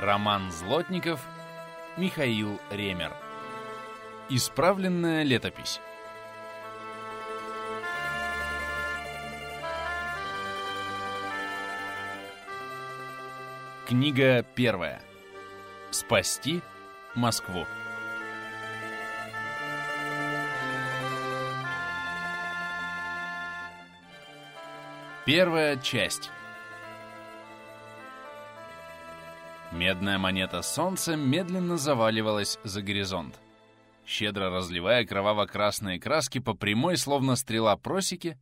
Роман Злотников, Михаил Ремер. Исправленная летопись. Книга первая. Спасти Москву. Первая часть. Медная монета солнца медленно заваливалась за горизонт, щедро разливая кроваво-красные краски по прямой, словно стрела просеки,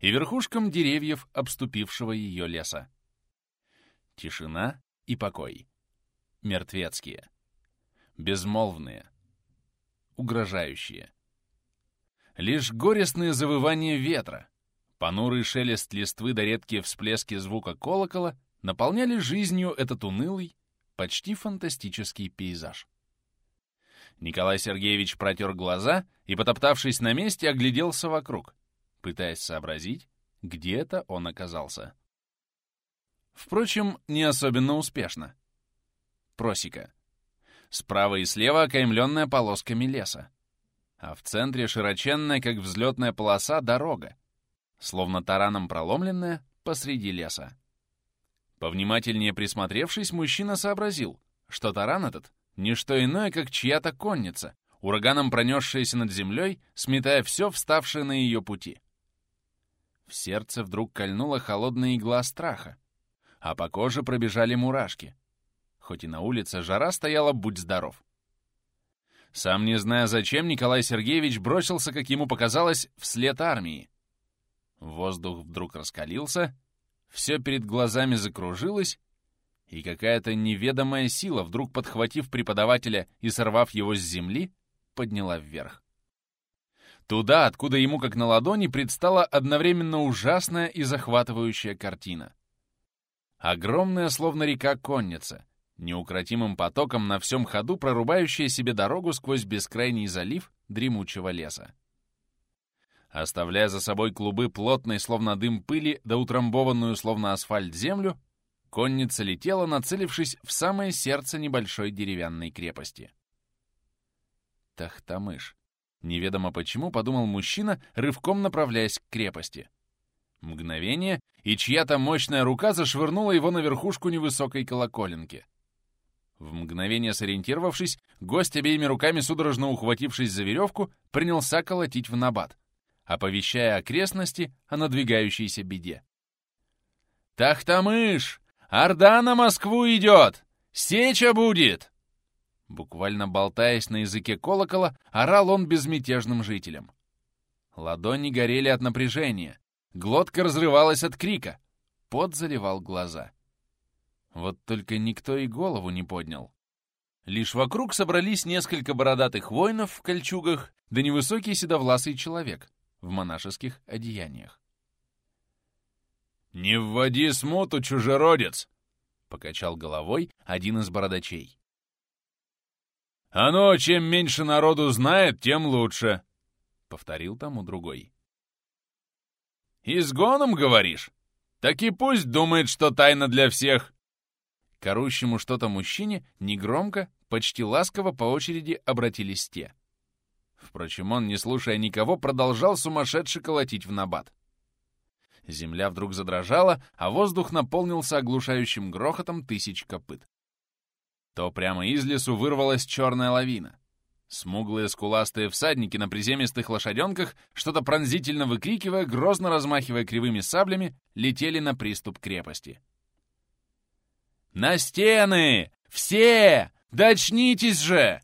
и верхушкам деревьев, обступившего ее леса. Тишина и покой. Мертвецкие. Безмолвные. Угрожающие. Лишь горестные завывания ветра, понурый шелест листвы да редкие всплески звука колокола наполняли жизнью этот унылый, почти фантастический пейзаж. Николай Сергеевич протер глаза и, потоптавшись на месте, огляделся вокруг, пытаясь сообразить, где это он оказался. Впрочем, не особенно успешно. Просека. Справа и слева окаймленная полосками леса. А в центре широченная, как взлетная полоса, дорога, словно тараном проломленная посреди леса. Повнимательнее присмотревшись, мужчина сообразил, что таран этот — не что иное, как чья-то конница, ураганом пронесшаяся над землей, сметая все, вставшее на ее пути. В сердце вдруг кольнула холодная игла страха, а по коже пробежали мурашки. Хоть и на улице жара стояла «Будь здоров». Сам не зная зачем, Николай Сергеевич бросился, как ему показалось, вслед армии. Воздух вдруг раскалился, все перед глазами закружилось, и какая-то неведомая сила, вдруг подхватив преподавателя и сорвав его с земли, подняла вверх. Туда, откуда ему как на ладони предстала одновременно ужасная и захватывающая картина. Огромная, словно река, конница, неукротимым потоком на всем ходу прорубающая себе дорогу сквозь бескрайний залив дремучего леса оставляя за собой клубы плотной, словно дым пыли, да утрамбованную, словно асфальт, землю, конница летела, нацелившись в самое сердце небольшой деревянной крепости. Тахтамыш. Неведомо почему, подумал мужчина, рывком направляясь к крепости. Мгновение, и чья-то мощная рука зашвырнула его на верхушку невысокой колоколенки. В мгновение сориентировавшись, гость обеими руками, судорожно ухватившись за веревку, принялся колотить в набат оповещая окрестности о надвигающейся беде. «Тахтамыш! Орда на Москву идет! Сеча будет!» Буквально болтаясь на языке колокола, орал он безмятежным жителям. Ладони горели от напряжения, глотка разрывалась от крика, пот заливал глаза. Вот только никто и голову не поднял. Лишь вокруг собрались несколько бородатых воинов в кольчугах да невысокий седовласый человек, в монашеских одеяниях. «Не вводи смуту, чужеродец!» — покачал головой один из бородачей. «Оно, чем меньше народу знает, тем лучше!» — повторил тому другой. «Изгоном, говоришь? Так и пусть думает, что тайна для всех!» Корущему что-то мужчине негромко, почти ласково по очереди обратились те — Впрочем, он, не слушая никого, продолжал сумасшедше колотить в набат. Земля вдруг задрожала, а воздух наполнился оглушающим грохотом тысяч копыт. То прямо из лесу вырвалась черная лавина. Смуглые скуластые всадники на приземистых лошаденках, что-то пронзительно выкрикивая, грозно размахивая кривыми саблями, летели на приступ крепости. «На стены! Все! Да очнитесь же!»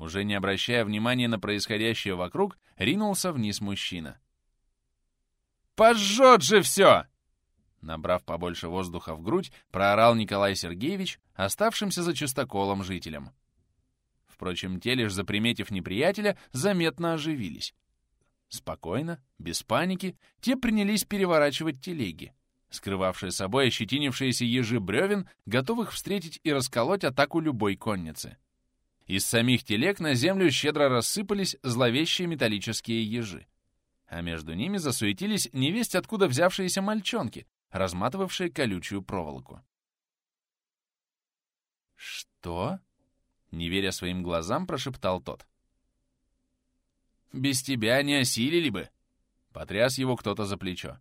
Уже не обращая внимания на происходящее вокруг, ринулся вниз мужчина. «Пожжет же все!» Набрав побольше воздуха в грудь, проорал Николай Сергеевич, оставшимся за чистоколом жителям. Впрочем, те, лишь заприметив неприятеля, заметно оживились. Спокойно, без паники, те принялись переворачивать телеги, скрывавшие собой ощетинившиеся ежи бревен, готовых встретить и расколоть атаку любой конницы. Из самих телег на землю щедро рассыпались зловещие металлические ежи. А между ними засуетились невесть откуда взявшиеся мальчонки, разматывавшие колючую проволоку. «Что?» — не веря своим глазам, прошептал тот. «Без тебя не осилили бы!» — потряс его кто-то за плечо.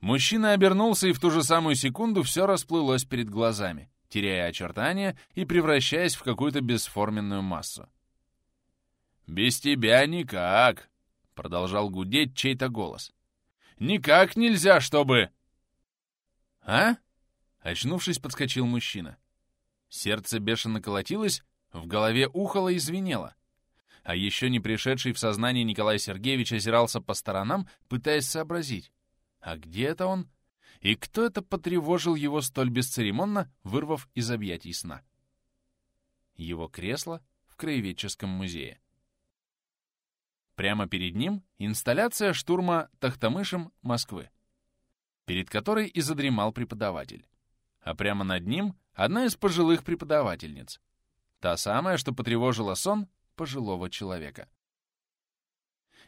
Мужчина обернулся, и в ту же самую секунду все расплылось перед глазами, теряя очертания и превращаясь в какую-то бесформенную массу. «Без тебя никак!» — продолжал гудеть чей-то голос. «Никак нельзя, чтобы...» «А?» — очнувшись, подскочил мужчина. Сердце бешено колотилось, в голове ухало и звенело. А еще не пришедший в сознание Николай Сергеевич озирался по сторонам, пытаясь сообразить, а где это он? И кто это потревожил его столь бесцеремонно, вырвав из объятий сна? Его кресло в краеведческом музее. Прямо перед ним инсталляция штурма Тахтамышем Москвы, перед которой и задремал преподаватель. А прямо над ним одна из пожилых преподавательниц. Та самая, что потревожила сон пожилого человека.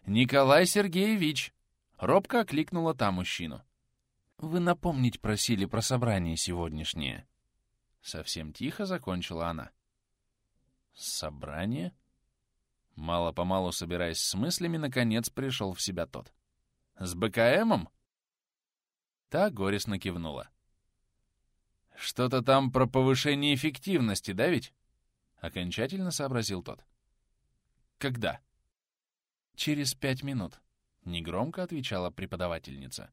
«Николай Сергеевич!» — робко окликнула та мужчину. «Вы напомнить просили про собрание сегодняшнее». Совсем тихо закончила она. «Собрание?» Мало-помалу собираясь с мыслями, наконец пришел в себя тот. «С БКМом?» Та горестно кивнула. «Что-то там про повышение эффективности, да ведь?» Окончательно сообразил тот. «Когда?» «Через пять минут», — негромко отвечала преподавательница.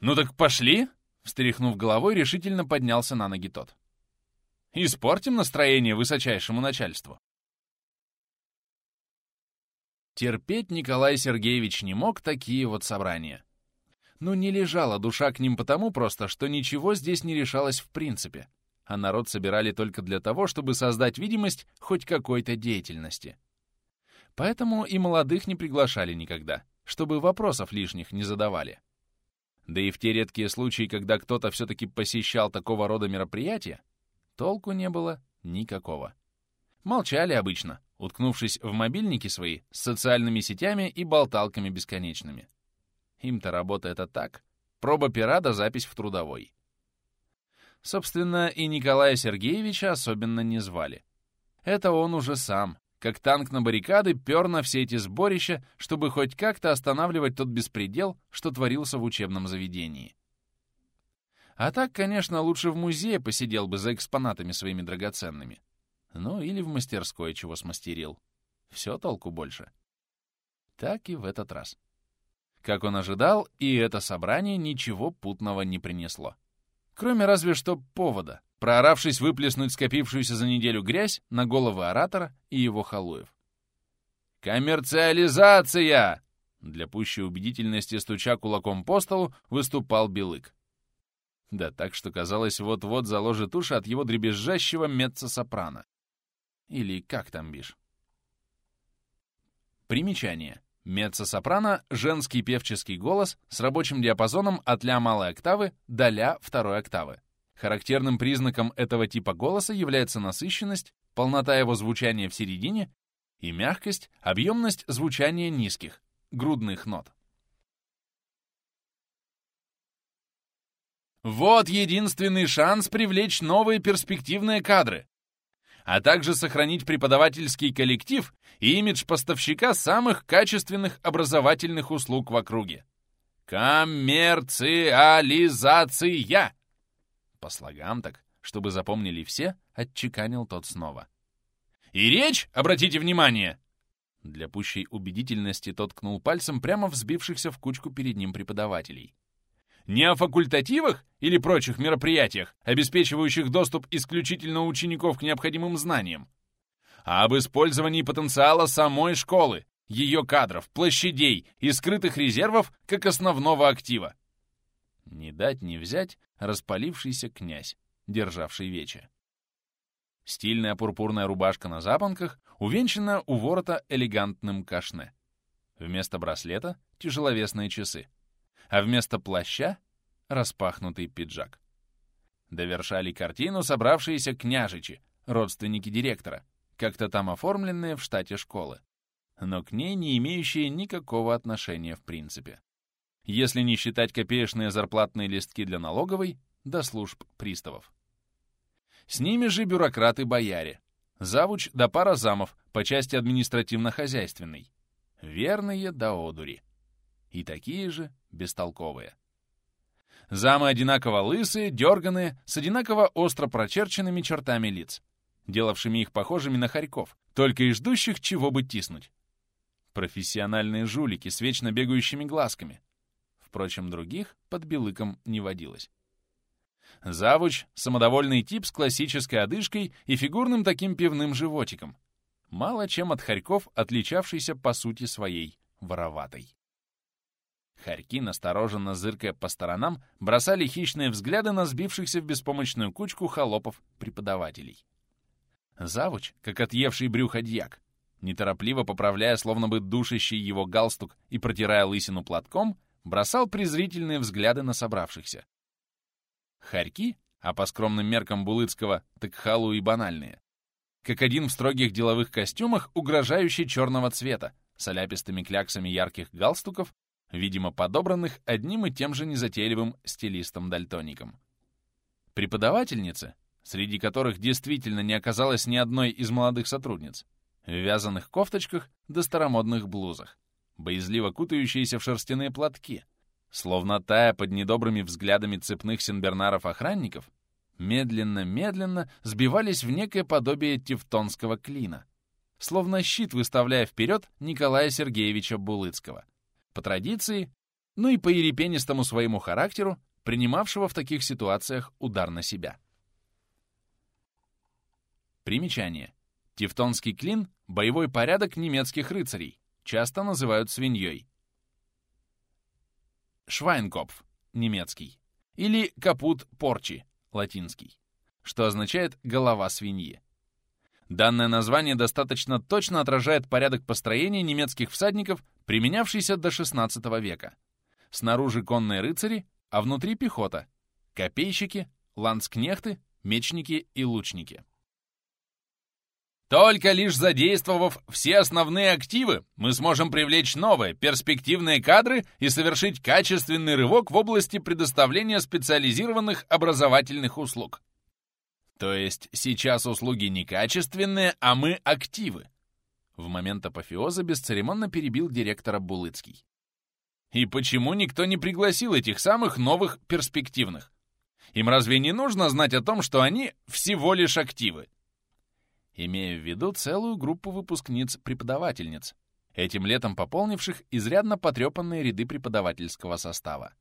«Ну так пошли!» — встряхнув головой, решительно поднялся на ноги тот. «Испортим настроение высочайшему начальству!» Терпеть Николай Сергеевич не мог такие вот собрания. Ну, не лежала душа к ним потому просто, что ничего здесь не решалось в принципе, а народ собирали только для того, чтобы создать видимость хоть какой-то деятельности. Поэтому и молодых не приглашали никогда, чтобы вопросов лишних не задавали. Да и в те редкие случаи, когда кто-то все-таки посещал такого рода мероприятия, толку не было никакого. Молчали обычно, уткнувшись в мобильники свои с социальными сетями и болталками бесконечными. Им-то работа это так. Проба пера да запись в трудовой. Собственно, и Николая Сергеевича особенно не звали. Это он уже сам, как танк на баррикады, пер на все эти сборища, чтобы хоть как-то останавливать тот беспредел, что творился в учебном заведении. А так, конечно, лучше в музее посидел бы за экспонатами своими драгоценными. Ну, или в мастерской чего смастерил. Все толку больше. Так и в этот раз. Как он ожидал, и это собрание ничего путного не принесло. Кроме разве что повода, прооравшись выплеснуть скопившуюся за неделю грязь на головы оратора и его халуев. «Коммерциализация!» Для пущей убедительности, стуча кулаком по столу, выступал Белык. Да так, что казалось, вот-вот заложит уши от его дребезжащего меццо-сопрано. Или как там бишь? Примечание. Меццо-сопрано — женский певческий голос с рабочим диапазоном от ля малой октавы до ля второй октавы. Характерным признаком этого типа голоса является насыщенность, полнота его звучания в середине и мягкость, объемность звучания низких, грудных нот. Вот единственный шанс привлечь новые перспективные кадры а также сохранить преподавательский коллектив и имидж поставщика самых качественных образовательных услуг в округе. Коммерциализация! По слогам так, чтобы запомнили все, отчеканил тот снова. И речь, обратите внимание! Для пущей убедительности тот ткнул пальцем прямо в в кучку перед ним преподавателей. Не о факультативах или прочих мероприятиях, обеспечивающих доступ исключительно учеников к необходимым знаниям, а об использовании потенциала самой школы, ее кадров, площадей и скрытых резервов как основного актива. Не дать не взять распалившийся князь, державший вече. Стильная пурпурная рубашка на запонках увенчана у ворота элегантным кашне. Вместо браслета — тяжеловесные часы а вместо плаща — распахнутый пиджак. Довершали картину собравшиеся княжичи, родственники директора, как-то там оформленные в штате школы, но к ней не имеющие никакого отношения в принципе. Если не считать копеечные зарплатные листки для налоговой до служб приставов. С ними же бюрократы-бояре. Завуч да пара замов по части административно-хозяйственной. Верные до одури. И такие же бестолковые. Замы одинаково лысые, дерганые, с одинаково остро прочерченными чертами лиц, делавшими их похожими на хорьков, только и ждущих, чего бы тиснуть. Профессиональные жулики с вечно бегающими глазками. Впрочем, других под белыком не водилось. Завуч — самодовольный тип с классической одышкой и фигурным таким пивным животиком, мало чем от хорьков, отличавшийся по сути своей вороватой. Хорьки, настороженно зыркая по сторонам, бросали хищные взгляды на сбившихся в беспомощную кучку холопов-преподавателей. Завуч, как отъевший брюхо дьяк, неторопливо поправляя, словно бы душащий его галстук и протирая лысину платком, бросал презрительные взгляды на собравшихся. Хорьки, а по скромным меркам Булыцкого, так халу и банальные, как один в строгих деловых костюмах, угрожающий черного цвета, с оляпистыми кляксами ярких галстуков видимо, подобранных одним и тем же незатейливым стилистом-дальтоником. Преподавательницы, среди которых действительно не оказалось ни одной из молодых сотрудниц, в вязаных кофточках да старомодных блузах, боязливо кутающиеся в шерстяные платки, словно тая под недобрыми взглядами цепных сенбернаров-охранников, медленно-медленно сбивались в некое подобие тевтонского клина, словно щит выставляя вперед Николая Сергеевича Булыцкого — по традиции, ну и по ерепенистому своему характеру, принимавшего в таких ситуациях удар на себя. Примечание. Тевтонский клин — боевой порядок немецких рыцарей, часто называют свиньей. Швайнкопф — немецкий. Или капут порчи — латинский, что означает «голова свиньи». Данное название достаточно точно отражает порядок построения немецких всадников применявшийся до XVI века. Снаружи конные рыцари, а внутри пехота, копейщики, ланскнехты, мечники и лучники. Только лишь задействовав все основные активы, мы сможем привлечь новые, перспективные кадры и совершить качественный рывок в области предоставления специализированных образовательных услуг. То есть сейчас услуги не качественные, а мы активы. В момент апофеоза бесцеремонно перебил директора Булыцкий. И почему никто не пригласил этих самых новых перспективных? Им разве не нужно знать о том, что они всего лишь активы? Имея в виду целую группу выпускниц-преподавательниц, этим летом пополнивших изрядно потрепанные ряды преподавательского состава.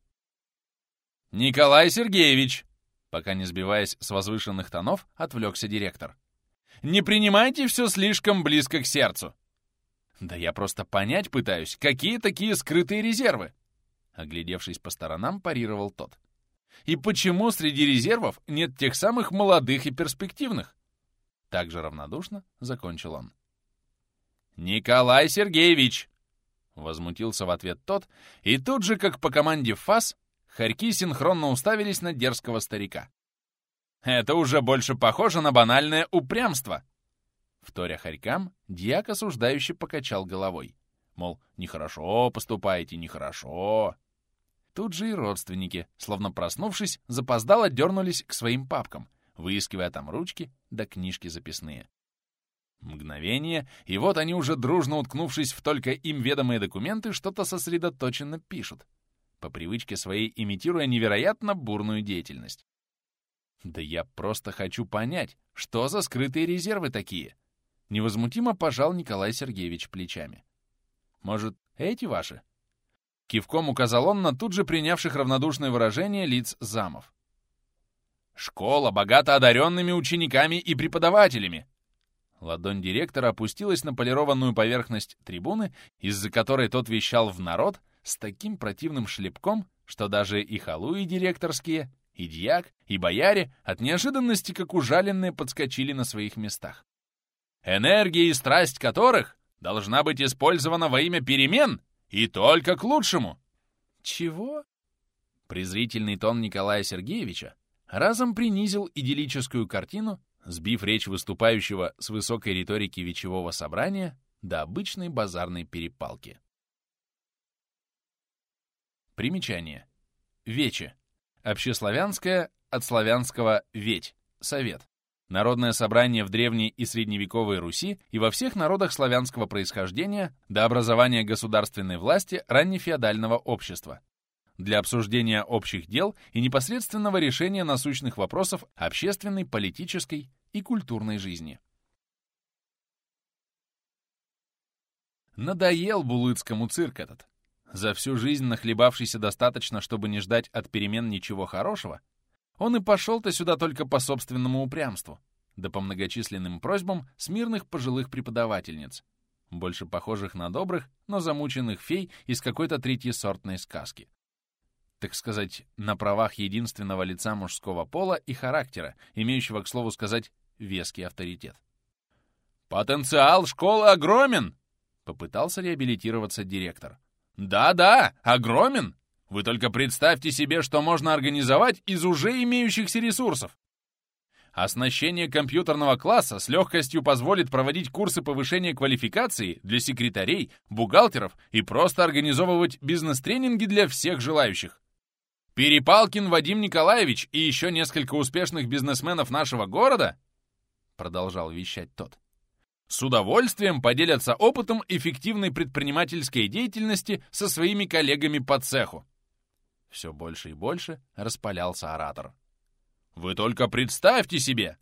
«Николай Сергеевич!» Пока не сбиваясь с возвышенных тонов, отвлекся директор. Не принимайте все слишком близко к сердцу. Да я просто понять пытаюсь, какие такие скрытые резервы? Оглядевшись по сторонам, парировал тот. И почему среди резервов нет тех самых молодых и перспективных? Так же равнодушно закончил он. «Николай Сергеевич!» Возмутился в ответ тот, и тут же, как по команде ФАС, хорьки синхронно уставились на дерзкого старика. Это уже больше похоже на банальное упрямство. Вторя хорькам, дьяк осуждающе покачал головой. Мол, нехорошо поступаете, нехорошо. Тут же и родственники, словно проснувшись, запоздало дернулись к своим папкам, выискивая там ручки да книжки записные. Мгновение, и вот они уже дружно уткнувшись в только им ведомые документы, что-то сосредоточенно пишут, по привычке своей имитируя невероятно бурную деятельность. Да я просто хочу понять, что за скрытые резервы такие? Невозмутимо пожал Николай Сергеевич плечами. Может, эти ваши? Кивком указал он на тут же принявших равнодушное выражение лиц замов. «Школа богата одаренными учениками и преподавателями!» Ладонь директора опустилась на полированную поверхность трибуны, из-за которой тот вещал в народ с таким противным шлепком, что даже и халуи директорские и дьяк, и бояре от неожиданности, как ужаленные, подскочили на своих местах. Энергия и страсть которых должна быть использована во имя перемен и только к лучшему. Чего? Презрительный тон Николая Сергеевича разом принизил идиллическую картину, сбив речь выступающего с высокой риторики вечевого собрания до обычной базарной перепалки. Примечание. Вече Общеславянское от славянского «ведь» — совет. Народное собрание в древней и средневековой Руси и во всех народах славянского происхождения до образования государственной власти раннефеодального общества для обсуждения общих дел и непосредственного решения насущных вопросов общественной, политической и культурной жизни. Надоел Булыцкому цирк этот. За всю жизнь нахлебавшийся достаточно, чтобы не ждать от перемен ничего хорошего, он и пошел-то сюда только по собственному упрямству, да по многочисленным просьбам смирных пожилых преподавательниц, больше похожих на добрых, но замученных фей из какой-то третьесортной сказки. Так сказать, на правах единственного лица мужского пола и характера, имеющего, к слову сказать, веский авторитет. «Потенциал школы огромен!» — попытался реабилитироваться директор. «Да-да, огромен! Вы только представьте себе, что можно организовать из уже имеющихся ресурсов. Оснащение компьютерного класса с легкостью позволит проводить курсы повышения квалификации для секретарей, бухгалтеров и просто организовывать бизнес-тренинги для всех желающих. Перепалкин Вадим Николаевич и еще несколько успешных бизнесменов нашего города, продолжал вещать тот, с удовольствием поделятся опытом эффективной предпринимательской деятельности со своими коллегами по цеху. Все больше и больше распалялся оратор. «Вы только представьте себе!»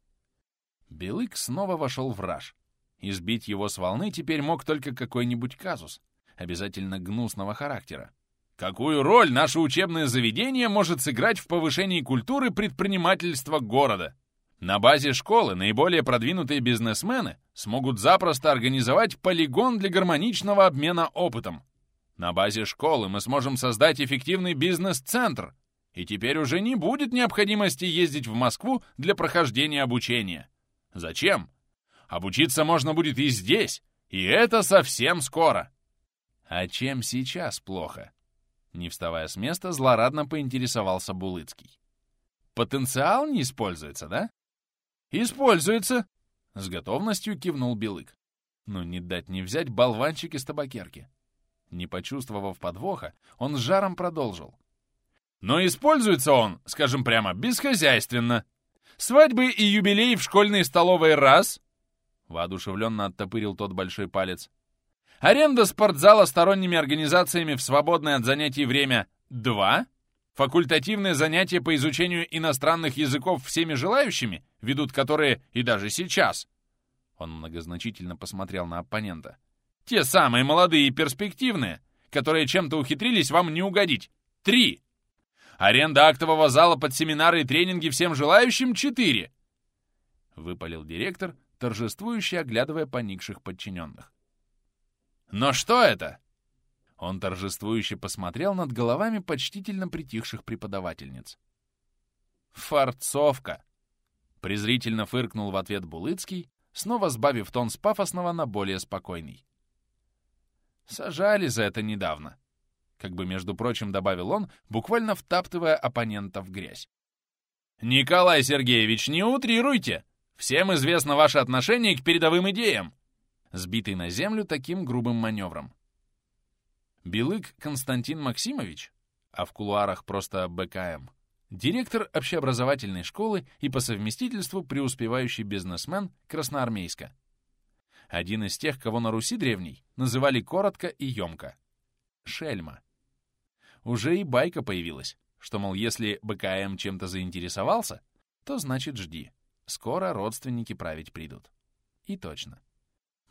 Белык снова вошел в раж. Избить его с волны теперь мог только какой-нибудь казус, обязательно гнусного характера. Какую роль наше учебное заведение может сыграть в повышении культуры предпринимательства города? На базе школы наиболее продвинутые бизнесмены смогут запросто организовать полигон для гармоничного обмена опытом. На базе школы мы сможем создать эффективный бизнес-центр, и теперь уже не будет необходимости ездить в Москву для прохождения обучения. Зачем? Обучиться можно будет и здесь, и это совсем скоро. А чем сейчас плохо? Не вставая с места, злорадно поинтересовался Булыцкий. Потенциал не используется, да? Используется! С готовностью кивнул Белык. Ну, не дать не взять болванчик из табакерки. Не почувствовав подвоха, он с жаром продолжил. Но используется он, скажем прямо, бесхозяйственно. Свадьбы и юбилеи в школьной столовой раз. Воодушевленно оттопырил тот большой палец. Аренда спортзала сторонними организациями в свободное от занятий время два. Факультативные занятия по изучению иностранных языков всеми желающими, ведут которые и даже сейчас. Он многозначительно посмотрел на оппонента. Те самые молодые и перспективные, которые чем-то ухитрились вам не угодить. Три. Аренда актового зала под семинары и тренинги всем желающим — четыре!» Выпалил директор, торжествующе оглядывая поникших подчиненных. «Но что это?» Он торжествующе посмотрел над головами почтительно притихших преподавательниц. «Форцовка!» Презрительно фыркнул в ответ Булыцкий, снова сбавив тон с пафосного на более спокойный. «Сажали за это недавно как бы, между прочим, добавил он, буквально втаптывая оппонента в грязь. «Николай Сергеевич, не утрируйте! Всем известно ваше отношение к передовым идеям!» Сбитый на землю таким грубым маневром. Белык Константин Максимович, а в кулуарах просто БКМ, директор общеобразовательной школы и по совместительству преуспевающий бизнесмен Красноармейска. Один из тех, кого на Руси древней называли коротко и емко — Шельма уже и байка появилась, что, мол, если БКМ чем-то заинтересовался, то значит жди. Скоро родственники править придут. И точно.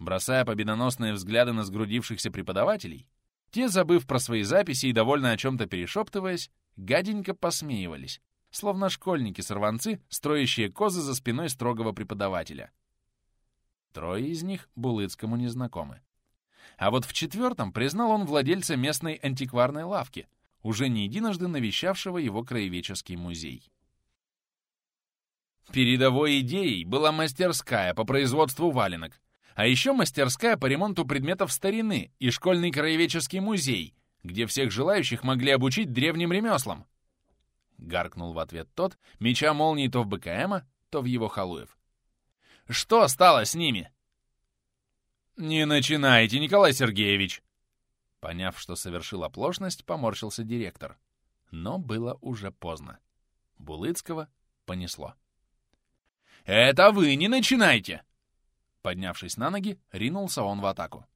Бросая победоносные взгляды на сгрудившихся преподавателей, те, забыв про свои записи и довольно о чем-то перешептываясь, гаденько посмеивались, словно школьники-сорванцы, строящие козы за спиной строгого преподавателя. Трое из них Булыцкому незнакомы. А вот в четвертом признал он владельца местной антикварной лавки — уже не единожды навещавшего его краеведческий музей. Передовой идеей была мастерская по производству валенок, а еще мастерская по ремонту предметов старины и школьный краеведческий музей, где всех желающих могли обучить древним ремеслам. Гаркнул в ответ тот, меча молнии то в БКМа, то в его халуев. «Что стало с ними?» «Не начинайте, Николай Сергеевич!» Поняв, что совершил оплошность, поморщился директор. Но было уже поздно. Булыцкого понесло. «Это вы не начинайте!» Поднявшись на ноги, ринулся он в атаку.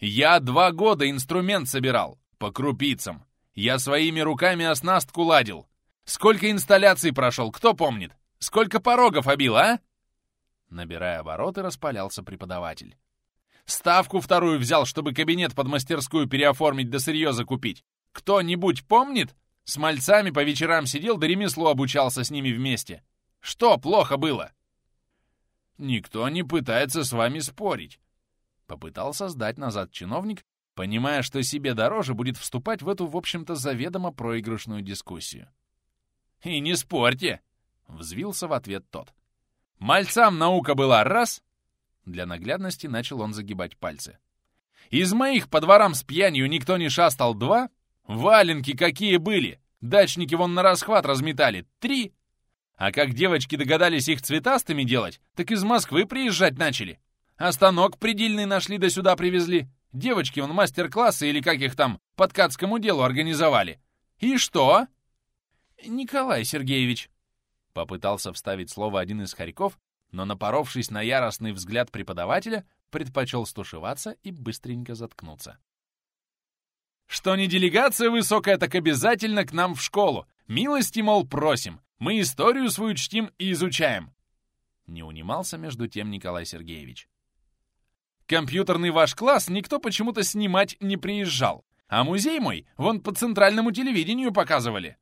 «Я два года инструмент собирал, по крупицам. Я своими руками оснастку ладил. Сколько инсталляций прошел, кто помнит? Сколько порогов обил, а?» Набирая обороты, распалялся преподаватель. «Ставку вторую взял, чтобы кабинет под мастерскую переоформить да сырье закупить. Кто-нибудь помнит? С мальцами по вечерам сидел да ремеслу обучался с ними вместе. Что плохо было?» «Никто не пытается с вами спорить», — попытался сдать назад чиновник, понимая, что себе дороже будет вступать в эту, в общем-то, заведомо проигрышную дискуссию. «И не спорьте!» — взвился в ответ тот. «Мальцам наука была раз!» Для наглядности начал он загибать пальцы. «Из моих по дворам с пьянью никто не шастал два, валенки какие были, дачники вон на расхват разметали три, а как девочки догадались их цветастыми делать, так из Москвы приезжать начали. А станок предельный нашли да сюда привезли. Девочки он мастер-классы или как их там по ткацкому делу организовали. И что? Николай Сергеевич. Попытался вставить слово один из хорьков, но, напоровшись на яростный взгляд преподавателя, предпочел стушеваться и быстренько заткнуться. «Что не делегация высокая, так обязательно к нам в школу. Милости, мол, просим. Мы историю свою чтим и изучаем!» Не унимался между тем Николай Сергеевич. «Компьютерный ваш класс никто почему-то снимать не приезжал, а музей мой вон по центральному телевидению показывали».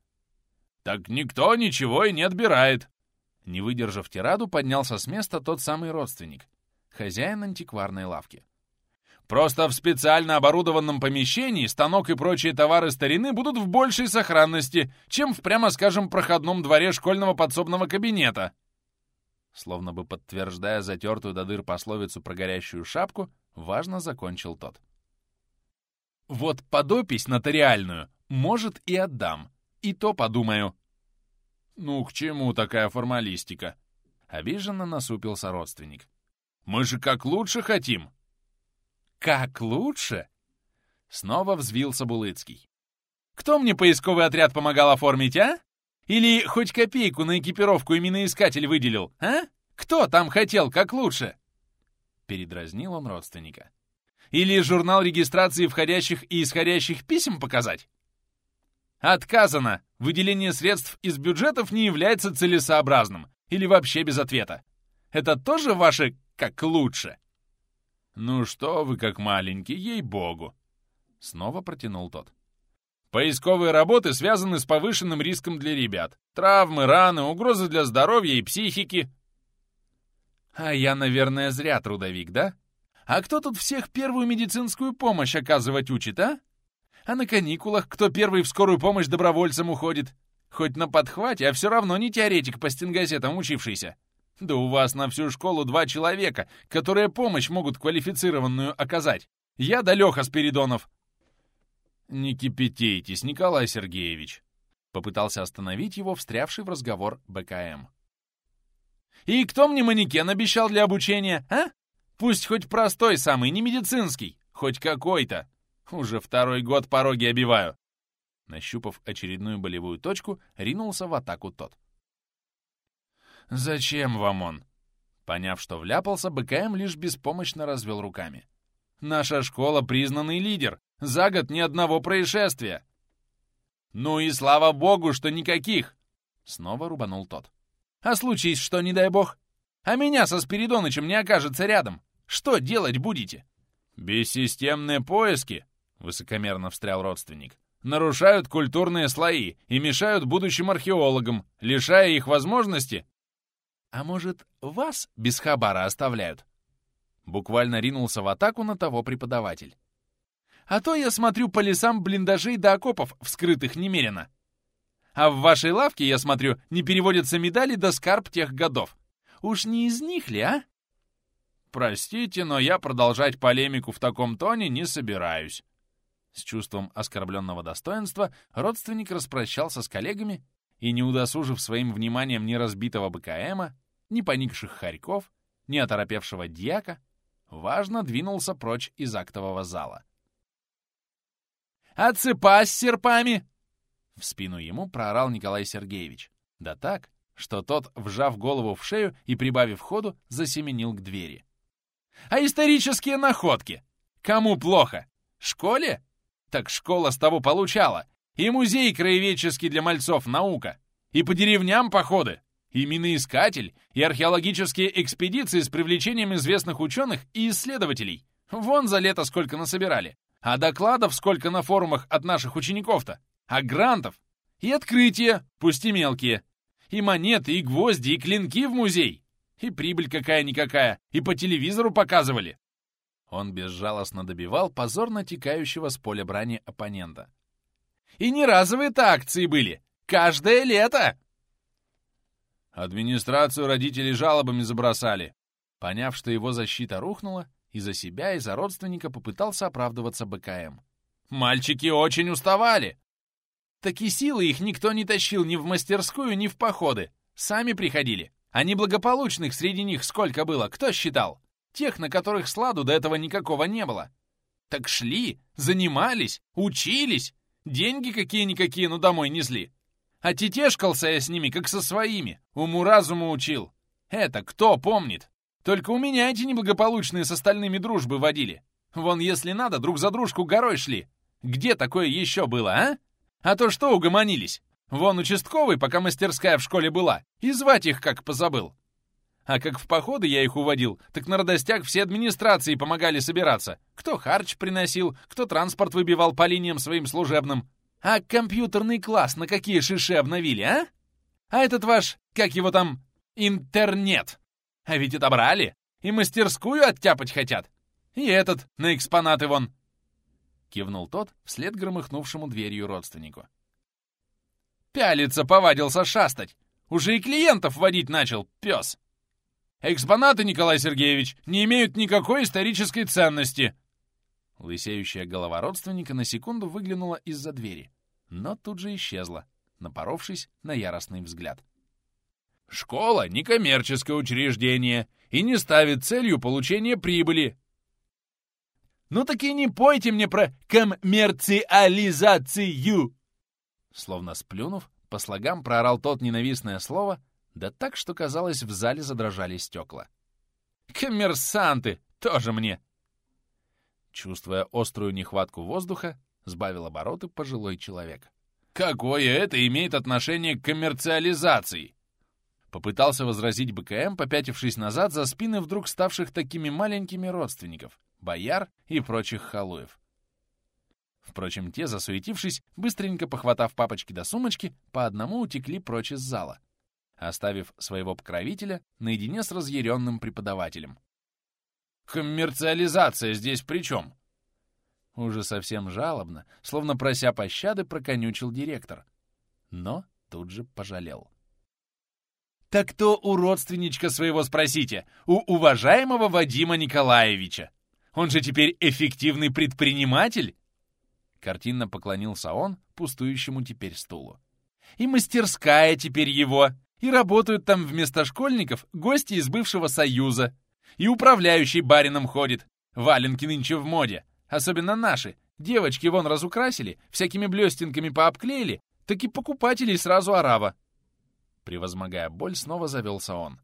«Так никто ничего и не отбирает!» Не выдержав тираду, поднялся с места тот самый родственник, хозяин антикварной лавки. Просто в специально оборудованном помещении станок и прочие товары старины будут в большей сохранности, чем в, прямо скажем, проходном дворе школьного подсобного кабинета. Словно бы подтверждая затертую до дыр пословицу про горящую шапку, важно закончил тот. Вот подопись нотариальную, может, и отдам. И то подумаю. Ну, к чему такая формалистика? Обиженно насупился родственник. Мы же как лучше хотим. Как лучше? Снова взвился Булыцкий. Кто мне поисковый отряд помогал оформить, а? Или хоть копейку на экипировку и миноискатель выделил, а? Кто там хотел как лучше?» Передразнил он родственника. «Или журнал регистрации входящих и исходящих писем показать?» «Отказано! Выделение средств из бюджетов не является целесообразным. Или вообще без ответа. Это тоже ваше «как лучше»?» «Ну что вы, как маленький, ей-богу!» Снова протянул тот. «Поисковые работы связаны с повышенным риском для ребят. Травмы, раны, угрозы для здоровья и психики». «А я, наверное, зря трудовик, да? А кто тут всех первую медицинскую помощь оказывать учит, а? А на каникулах кто первый в скорую помощь добровольцем уходит? Хоть на подхвате, а все равно не теоретик по стенгазетам учившийся. Да у вас на всю школу два человека, которые помощь могут квалифицированную оказать. Я да Леха Спиридонов. Не кипятейтесь, Николай Сергеевич. Попытался остановить его встрявший в разговор БКМ. И кто мне манекен обещал для обучения, а? Пусть хоть простой самый, не медицинский, хоть какой-то. Уже второй год пороги обиваю. Нащупав очередную болевую точку, ринулся в атаку тот. «Зачем вам он?» Поняв, что вляпался, БКМ лишь беспомощно развел руками. «Наша школа — признанный лидер. За год ни одного происшествия». «Ну и слава богу, что никаких!» Снова рубанул тот. «А случись, что, не дай бог? А меня со Спиридонычем не окажется рядом. Что делать будете?» «Бессистемные поиски», — высокомерно встрял родственник, «нарушают культурные слои и мешают будущим археологам, лишая их возможности а может, вас без хабара оставляют?» Буквально ринулся в атаку на того преподаватель. «А то я смотрю по лесам блиндажей до окопов, вскрытых немерено. А в вашей лавке, я смотрю, не переводятся медали до скарб тех годов. Уж не из них ли, а?» «Простите, но я продолжать полемику в таком тоне не собираюсь». С чувством оскорбленного достоинства родственник распрощался с коллегами и, не удосужив своим вниманием ни разбитого БКМа, ни поникших хорьков, ни оторопевшего дьяка, важно двинулся прочь из актового зала. «Отсыпась серпами!» В спину ему проорал Николай Сергеевич. Да так, что тот, вжав голову в шею и прибавив ходу, засеменил к двери. «А исторические находки? Кому плохо? Школе? Так школа с того получала. И музей краеведческий для мальцов наука. И по деревням походы. И миноискатель. И археологические экспедиции с привлечением известных ученых и исследователей. Вон за лето сколько насобирали. А докладов сколько на форумах от наших учеников-то. А грантов. И открытия, пусть и мелкие. И монеты, и гвозди, и клинки в музей. И прибыль какая-никакая. И по телевизору показывали. Он безжалостно добивал позорно текающего с поля брани оппонента. И не разовые-то акции были. Каждое лето. Администрацию родители жалобами забросали. Поняв, что его защита рухнула, и за себя, и за родственника попытался оправдываться БКМ. «Мальчики очень уставали!» Так и силы их никто не тащил ни в мастерскую, ни в походы. Сами приходили. А неблагополучных среди них сколько было, кто считал? Тех, на которых сладу до этого никакого не было. Так шли, занимались, учились. Деньги какие-никакие, ну домой несли. А тетешкался я с ними, как со своими. Уму-разуму учил. Это кто помнит? Только у меня эти неблагополучные с остальными дружбы водили. Вон, если надо, друг за дружку горой шли. Где такое еще было, а? А то что угомонились? Вон участковый, пока мастерская в школе была, и звать их как позабыл. А как в походы я их уводил, так на радостях все администрации помогали собираться. Кто харч приносил, кто транспорт выбивал по линиям своим служебным. А компьютерный класс на какие шиши обновили, а? А этот ваш, как его там, интернет. А ведь отобрали. И мастерскую оттяпать хотят. И этот, на экспонаты вон. Кивнул тот вслед громыхнувшему дверью родственнику. Пялиться повадился шастать. Уже и клиентов водить начал, пес. Экспонаты, Николай Сергеевич, не имеют никакой исторической ценности!» Лысеющая голова родственника на секунду выглянула из-за двери, но тут же исчезла, напоровшись на яростный взгляд. «Школа — некоммерческое учреждение и не ставит целью получения прибыли». «Ну так и не пойте мне про коммерциализацию!» Словно сплюнув, по слогам проорал тот ненавистное слово, да так, что, казалось, в зале задрожали стекла. «Коммерсанты! Тоже мне!» Чувствуя острую нехватку воздуха, сбавил обороты пожилой человек. «Какое это имеет отношение к коммерциализации?» Попытался возразить БКМ, попятившись назад за спины вдруг ставших такими маленькими родственников, бояр и прочих халуев. Впрочем, те, засуетившись, быстренько похватав папочки до сумочки, по одному утекли прочь из зала, оставив своего покровителя наедине с разъяренным преподавателем. «Коммерциализация здесь при чем?» Уже совсем жалобно, словно прося пощады, проконючил директор. Но тут же пожалел. «Так то у родственничка своего спросите, у уважаемого Вадима Николаевича. Он же теперь эффективный предприниматель?» Картинно поклонился он пустующему теперь стулу. «И мастерская теперь его, и работают там вместо школьников гости из бывшего Союза. И управляющий барином ходит. Валенки нынче в моде. Особенно наши. Девочки вон разукрасили, всякими блестинками пообклеили, так и покупателей сразу арава. Превозмогая боль, снова завелся он.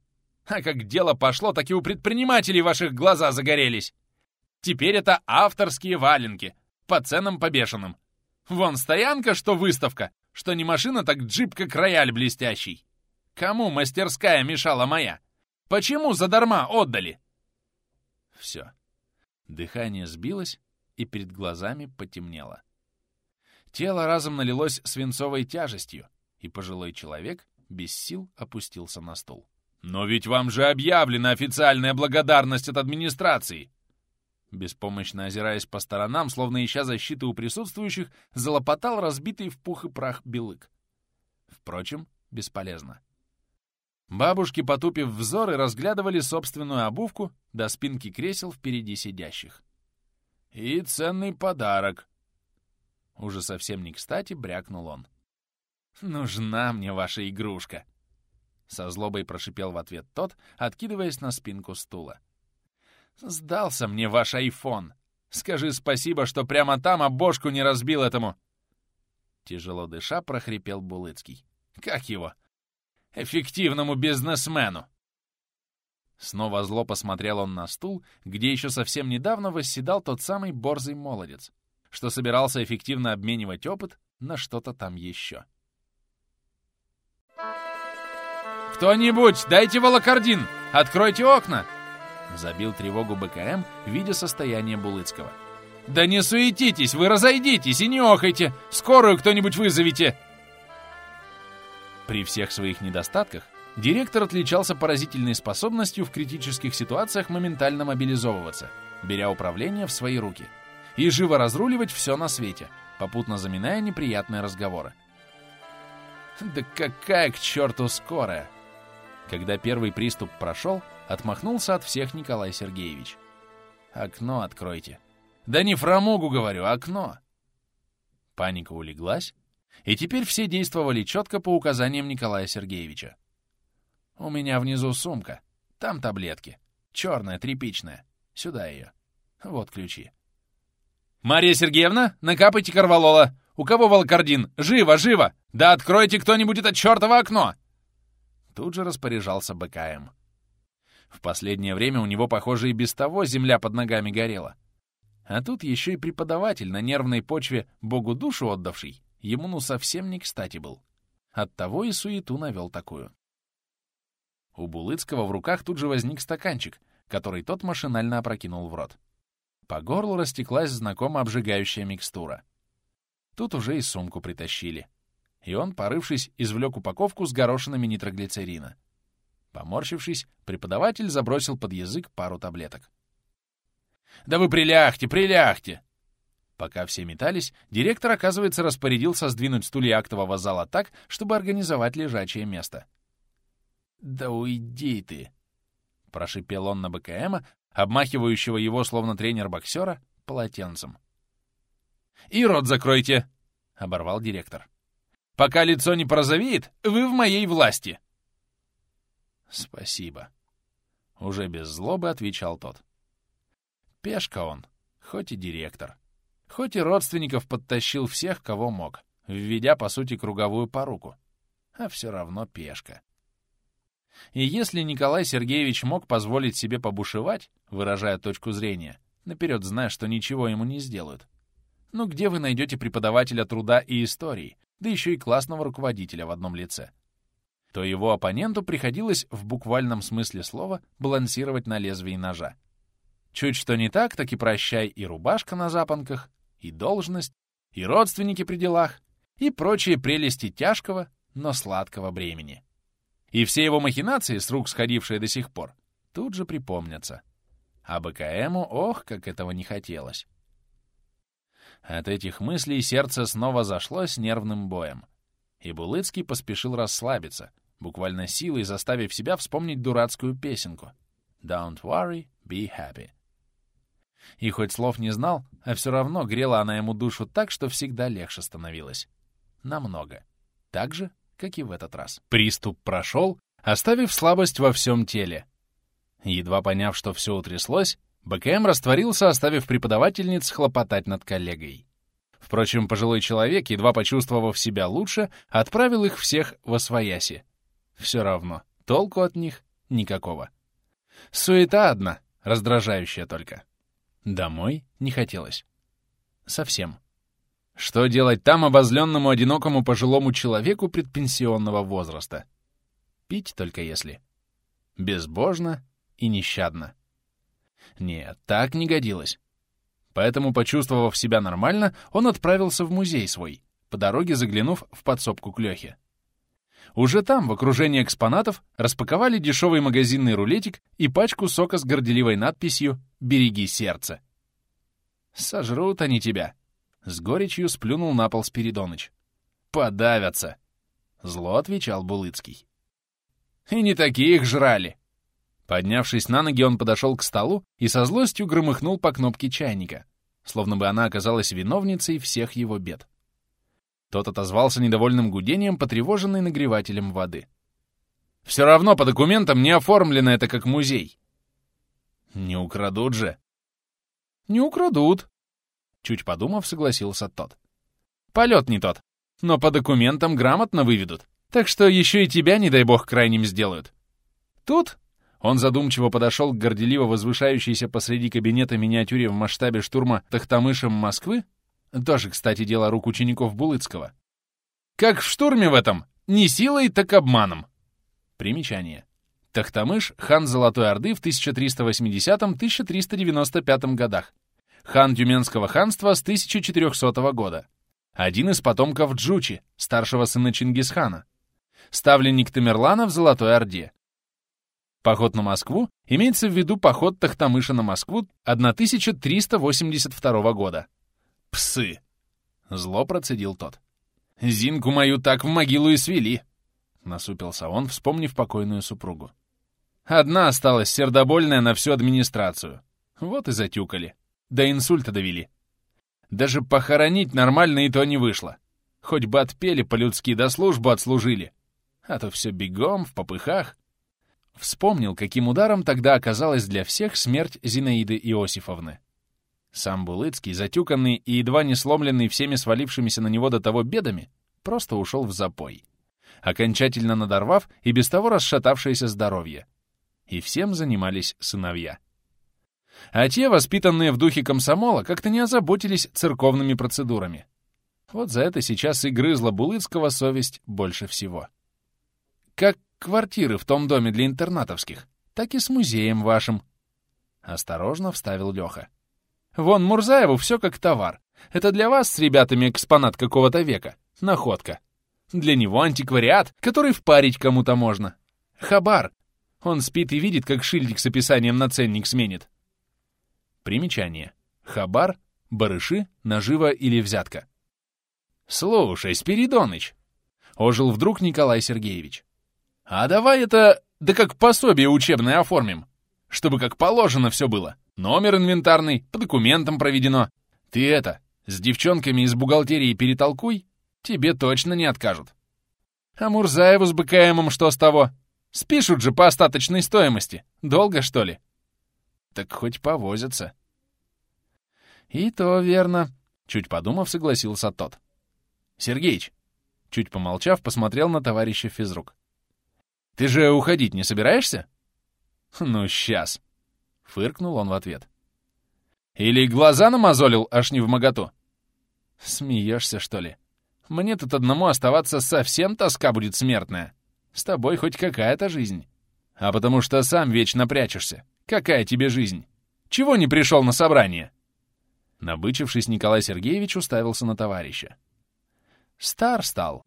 А как дело пошло, так и у предпринимателей ваших глаза загорелись. Теперь это авторские валенки, по ценам побешенным. Вон стоянка, что выставка, что не машина, так джип как рояль блестящий. Кому мастерская мешала моя? Почему задарма отдали? Все. Дыхание сбилось, и перед глазами потемнело. Тело разом налилось свинцовой тяжестью, и пожилой человек без сил опустился на стул. «Но ведь вам же объявлена официальная благодарность от администрации!» Беспомощно озираясь по сторонам, словно ища защиты у присутствующих, залопотал разбитый в пух и прах белык. Впрочем, бесполезно. Бабушки, потупив взоры, разглядывали собственную обувку до спинки кресел впереди сидящих. «И ценный подарок!» Уже совсем не кстати брякнул он. «Нужна мне ваша игрушка!» Со злобой прошипел в ответ тот, откидываясь на спинку стула. «Сдался мне ваш айфон! Скажи спасибо, что прямо там обошку не разбил этому!» Тяжело дыша, прохрипел Булыцкий. «Как его? Эффективному бизнесмену!» Снова зло посмотрел он на стул, где еще совсем недавно восседал тот самый борзый молодец, что собирался эффективно обменивать опыт на что-то там еще. «Кто-нибудь, дайте волокордин! Откройте окна!» Забил тревогу БКМ, видя состояние Булыцкого. «Да не суетитесь, вы разойдитесь и не охайте! Скорую кто-нибудь вызовите!» При всех своих недостатках директор отличался поразительной способностью в критических ситуациях моментально мобилизовываться, беря управление в свои руки, и живо разруливать все на свете, попутно заминая неприятные разговоры. Да какая к черту скорая! Когда первый приступ прошел, отмахнулся от всех Николай Сергеевич. «Окно откройте». «Да не фрамугу, говорю, окно». Паника улеглась, и теперь все действовали четко по указаниям Николая Сергеевича. «У меня внизу сумка. Там таблетки. Черная, тряпичная. Сюда ее. Вот ключи». «Мария Сергеевна, накапайте корвалола! У кого волокордин? Живо, живо! Да откройте кто-нибудь это чертово окно!» Тут же распоряжался БКМ. В последнее время у него, похоже, и без того земля под ногами горела. А тут еще и преподаватель на нервной почве Богу душу отдавший, ему ну совсем не кстати был. Оттого и суету навел такую. У Булыцкого в руках тут же возник стаканчик, который тот машинально опрокинул в рот. По горлу растеклась знакомо обжигающая микстура. Тут уже и сумку притащили. И он, порывшись, извлек упаковку с горошинами нитроглицерина. Поморщившись, преподаватель забросил под язык пару таблеток. «Да вы прилягте, прилягте!» Пока все метались, директор, оказывается, распорядился сдвинуть стулья актового зала так, чтобы организовать лежачее место. «Да уйди ты!» — прошипел он на БКМа, обмахивающего его, словно тренер боксера, полотенцем. «И рот закройте!» — оборвал директор. «Пока лицо не порозовеет, вы в моей власти!» «Спасибо», — уже без злобы отвечал тот. Пешка он, хоть и директор. Хоть и родственников подтащил всех, кого мог, введя, по сути, круговую поруку. А все равно пешка. И если Николай Сергеевич мог позволить себе побушевать, выражая точку зрения, наперед зная, что ничего ему не сделают, ну где вы найдете преподавателя труда и истории, да еще и классного руководителя в одном лице? то его оппоненту приходилось в буквальном смысле слова балансировать на лезвии ножа. Чуть что не так, так и прощай и рубашка на запонках, и должность, и родственники при делах, и прочие прелести тяжкого, но сладкого бремени. И все его махинации, с рук сходившие до сих пор, тут же припомнятся. А БКМу, ох, как этого не хотелось. От этих мыслей сердце снова зашлось нервным боем. И Булыцкий поспешил расслабиться, буквально силой заставив себя вспомнить дурацкую песенку «Don't worry, be happy». И хоть слов не знал, а все равно грела она ему душу так, что всегда легче становилось. Намного. Так же, как и в этот раз. Приступ прошел, оставив слабость во всем теле. Едва поняв, что все утряслось, БКМ растворился, оставив преподавательниц хлопотать над коллегой. Впрочем, пожилой человек, едва почувствовав себя лучше, отправил их всех во свояси, все равно, толку от них никакого. Суета одна, раздражающая только. Домой не хотелось. Совсем. Что делать там обозленному одинокому пожилому человеку предпенсионного возраста? Пить только если. Безбожно и нещадно. Нет, так не годилось. Поэтому, почувствовав себя нормально, он отправился в музей свой, по дороге заглянув в подсобку к Лёхе. Уже там, в окружении экспонатов, распаковали дешевый магазинный рулетик и пачку сока с горделивой надписью «Береги сердце». «Сожрут они тебя!» — с горечью сплюнул на пол Спиридоныч. «Подавятся!» — зло отвечал Булыцкий. «И не таких жрали!» Поднявшись на ноги, он подошел к столу и со злостью громыхнул по кнопке чайника, словно бы она оказалась виновницей всех его бед. Тот отозвался недовольным гудением, потревоженный нагревателем воды. «Все равно по документам не оформлено это как музей». «Не украдут же». «Не украдут», — чуть подумав, согласился тот. «Полет не тот, но по документам грамотно выведут. Так что еще и тебя, не дай бог, крайним сделают. Тут он задумчиво подошел к горделиво возвышающейся посреди кабинета миниатюре в масштабе штурма Тахтамышем Москвы, тоже, кстати, дело рук учеников Булыцкого. Как в штурме в этом, не силой, так обманом. Примечание. Тахтамыш — хан Золотой Орды в 1380-1395 годах. Хан Тюменского ханства с 1400 года. Один из потомков Джучи, старшего сына Чингисхана. Ставленник Тамерлана в Золотой Орде. Поход на Москву имеется в виду поход Тахтамыша на Москву 1382 года. «Псы!» — зло процедил тот. «Зинку мою так в могилу и свели!» — насупился он, вспомнив покойную супругу. «Одна осталась сердобольная на всю администрацию. Вот и затюкали. До инсульта довели. Даже похоронить нормально и то не вышло. Хоть бы отпели по-людски, да службу отслужили. А то все бегом, в попыхах. Вспомнил, каким ударом тогда оказалась для всех смерть Зинаиды Иосифовны. Сам Булыцкий, затюканный и едва не сломленный всеми свалившимися на него до того бедами, просто ушел в запой, окончательно надорвав и без того расшатавшееся здоровье. И всем занимались сыновья. А те, воспитанные в духе комсомола, как-то не озаботились церковными процедурами. Вот за это сейчас и грызла Булыцкого совесть больше всего. Как квартиры в том доме для интернатовских, так и с музеем вашим. Осторожно вставил Леха. Вон Мурзаеву все как товар. Это для вас с ребятами экспонат какого-то века. Находка. Для него антиквариат, который впарить кому-то можно. Хабар. Он спит и видит, как шильдик с описанием на ценник сменит. Примечание. Хабар, барыши, нажива или взятка. «Слушай, Спиридоныч!» — ожил вдруг Николай Сергеевич. А давай это, да как пособие учебное оформим, чтобы как положено все было. Номер инвентарный, по документам проведено. Ты это, с девчонками из бухгалтерии перетолкуй, тебе точно не откажут. А Мурзаеву с БКМом что с того? Спишут же по остаточной стоимости. Долго, что ли? Так хоть повозятся. И то верно, чуть подумав, согласился тот. Сергеич, чуть помолчав, посмотрел на товарища физрук. Ты же уходить не собираешься?» «Ну, сейчас», — фыркнул он в ответ. «Или глаза намазолил, аж не в моготу?» «Смеешься, что ли? Мне тут одному оставаться совсем тоска будет смертная. С тобой хоть какая-то жизнь. А потому что сам вечно прячешься. Какая тебе жизнь? Чего не пришел на собрание?» Набычившись, Николай Сергеевич уставился на товарища. «Стар стал».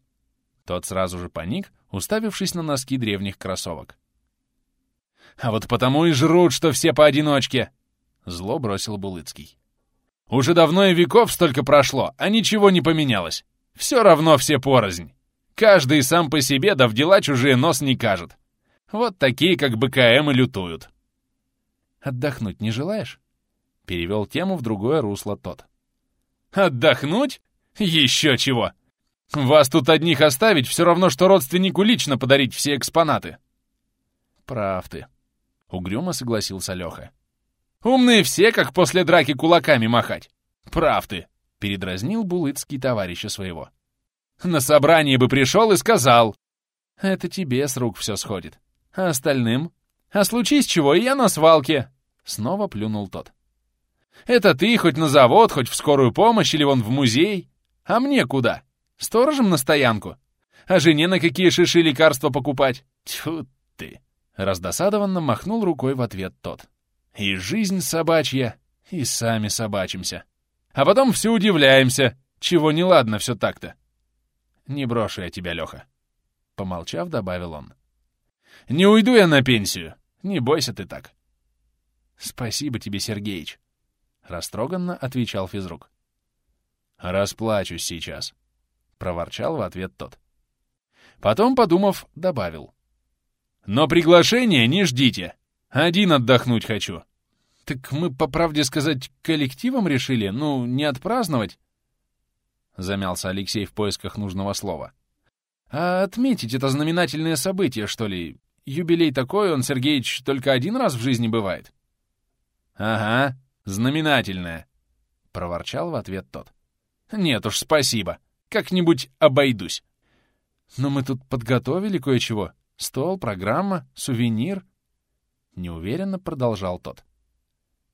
Тот сразу же паник, уставившись на носки древних кроссовок. «А вот потому и жрут, что все поодиночке!» — зло бросил Булыцкий. «Уже давно и веков столько прошло, а ничего не поменялось. Все равно все порознь. Каждый сам по себе, да в дела чужие нос не кажет. Вот такие, как БКМ, и лютуют». «Отдохнуть не желаешь?» — перевел тему в другое русло тот. «Отдохнуть? Еще чего! Вас тут одних оставить все равно, что родственнику лично подарить все экспонаты. Прав ты. Угрюмо согласился Леха. Умные все, как после драки кулаками махать. Прав ты. Передразнил Булыцкий товарища своего. На собрание бы пришел и сказал. Это тебе с рук все сходит. А остальным? А случись чего, и я на свалке. Снова плюнул тот. Это ты хоть на завод, хоть в скорую помощь или вон в музей. А мне куда? Сторожем на стоянку? А жене на какие шиши лекарства покупать? Тьфу ты!» Раздосадованно махнул рукой в ответ тот. «И жизнь собачья, и сами собачимся. А потом все удивляемся, чего неладно все так-то. Не брошу я тебя, Леха. Помолчав, добавил он. Не уйду я на пенсию, не бойся ты так. Спасибо тебе, Сергеич. Растроганно отвечал физрук. Расплачусь сейчас. — проворчал в ответ тот. Потом, подумав, добавил. «Но приглашения не ждите. Один отдохнуть хочу». «Так мы, по правде сказать, коллективом решили? Ну, не отпраздновать?» Замялся Алексей в поисках нужного слова. «А отметить это знаменательное событие, что ли? Юбилей такой, он, Сергеич, только один раз в жизни бывает». «Ага, знаменательное», — проворчал в ответ тот. «Нет уж, спасибо. Как-нибудь обойдусь. Но мы тут подготовили кое-чего. Стол, программа, сувенир. Неуверенно продолжал тот.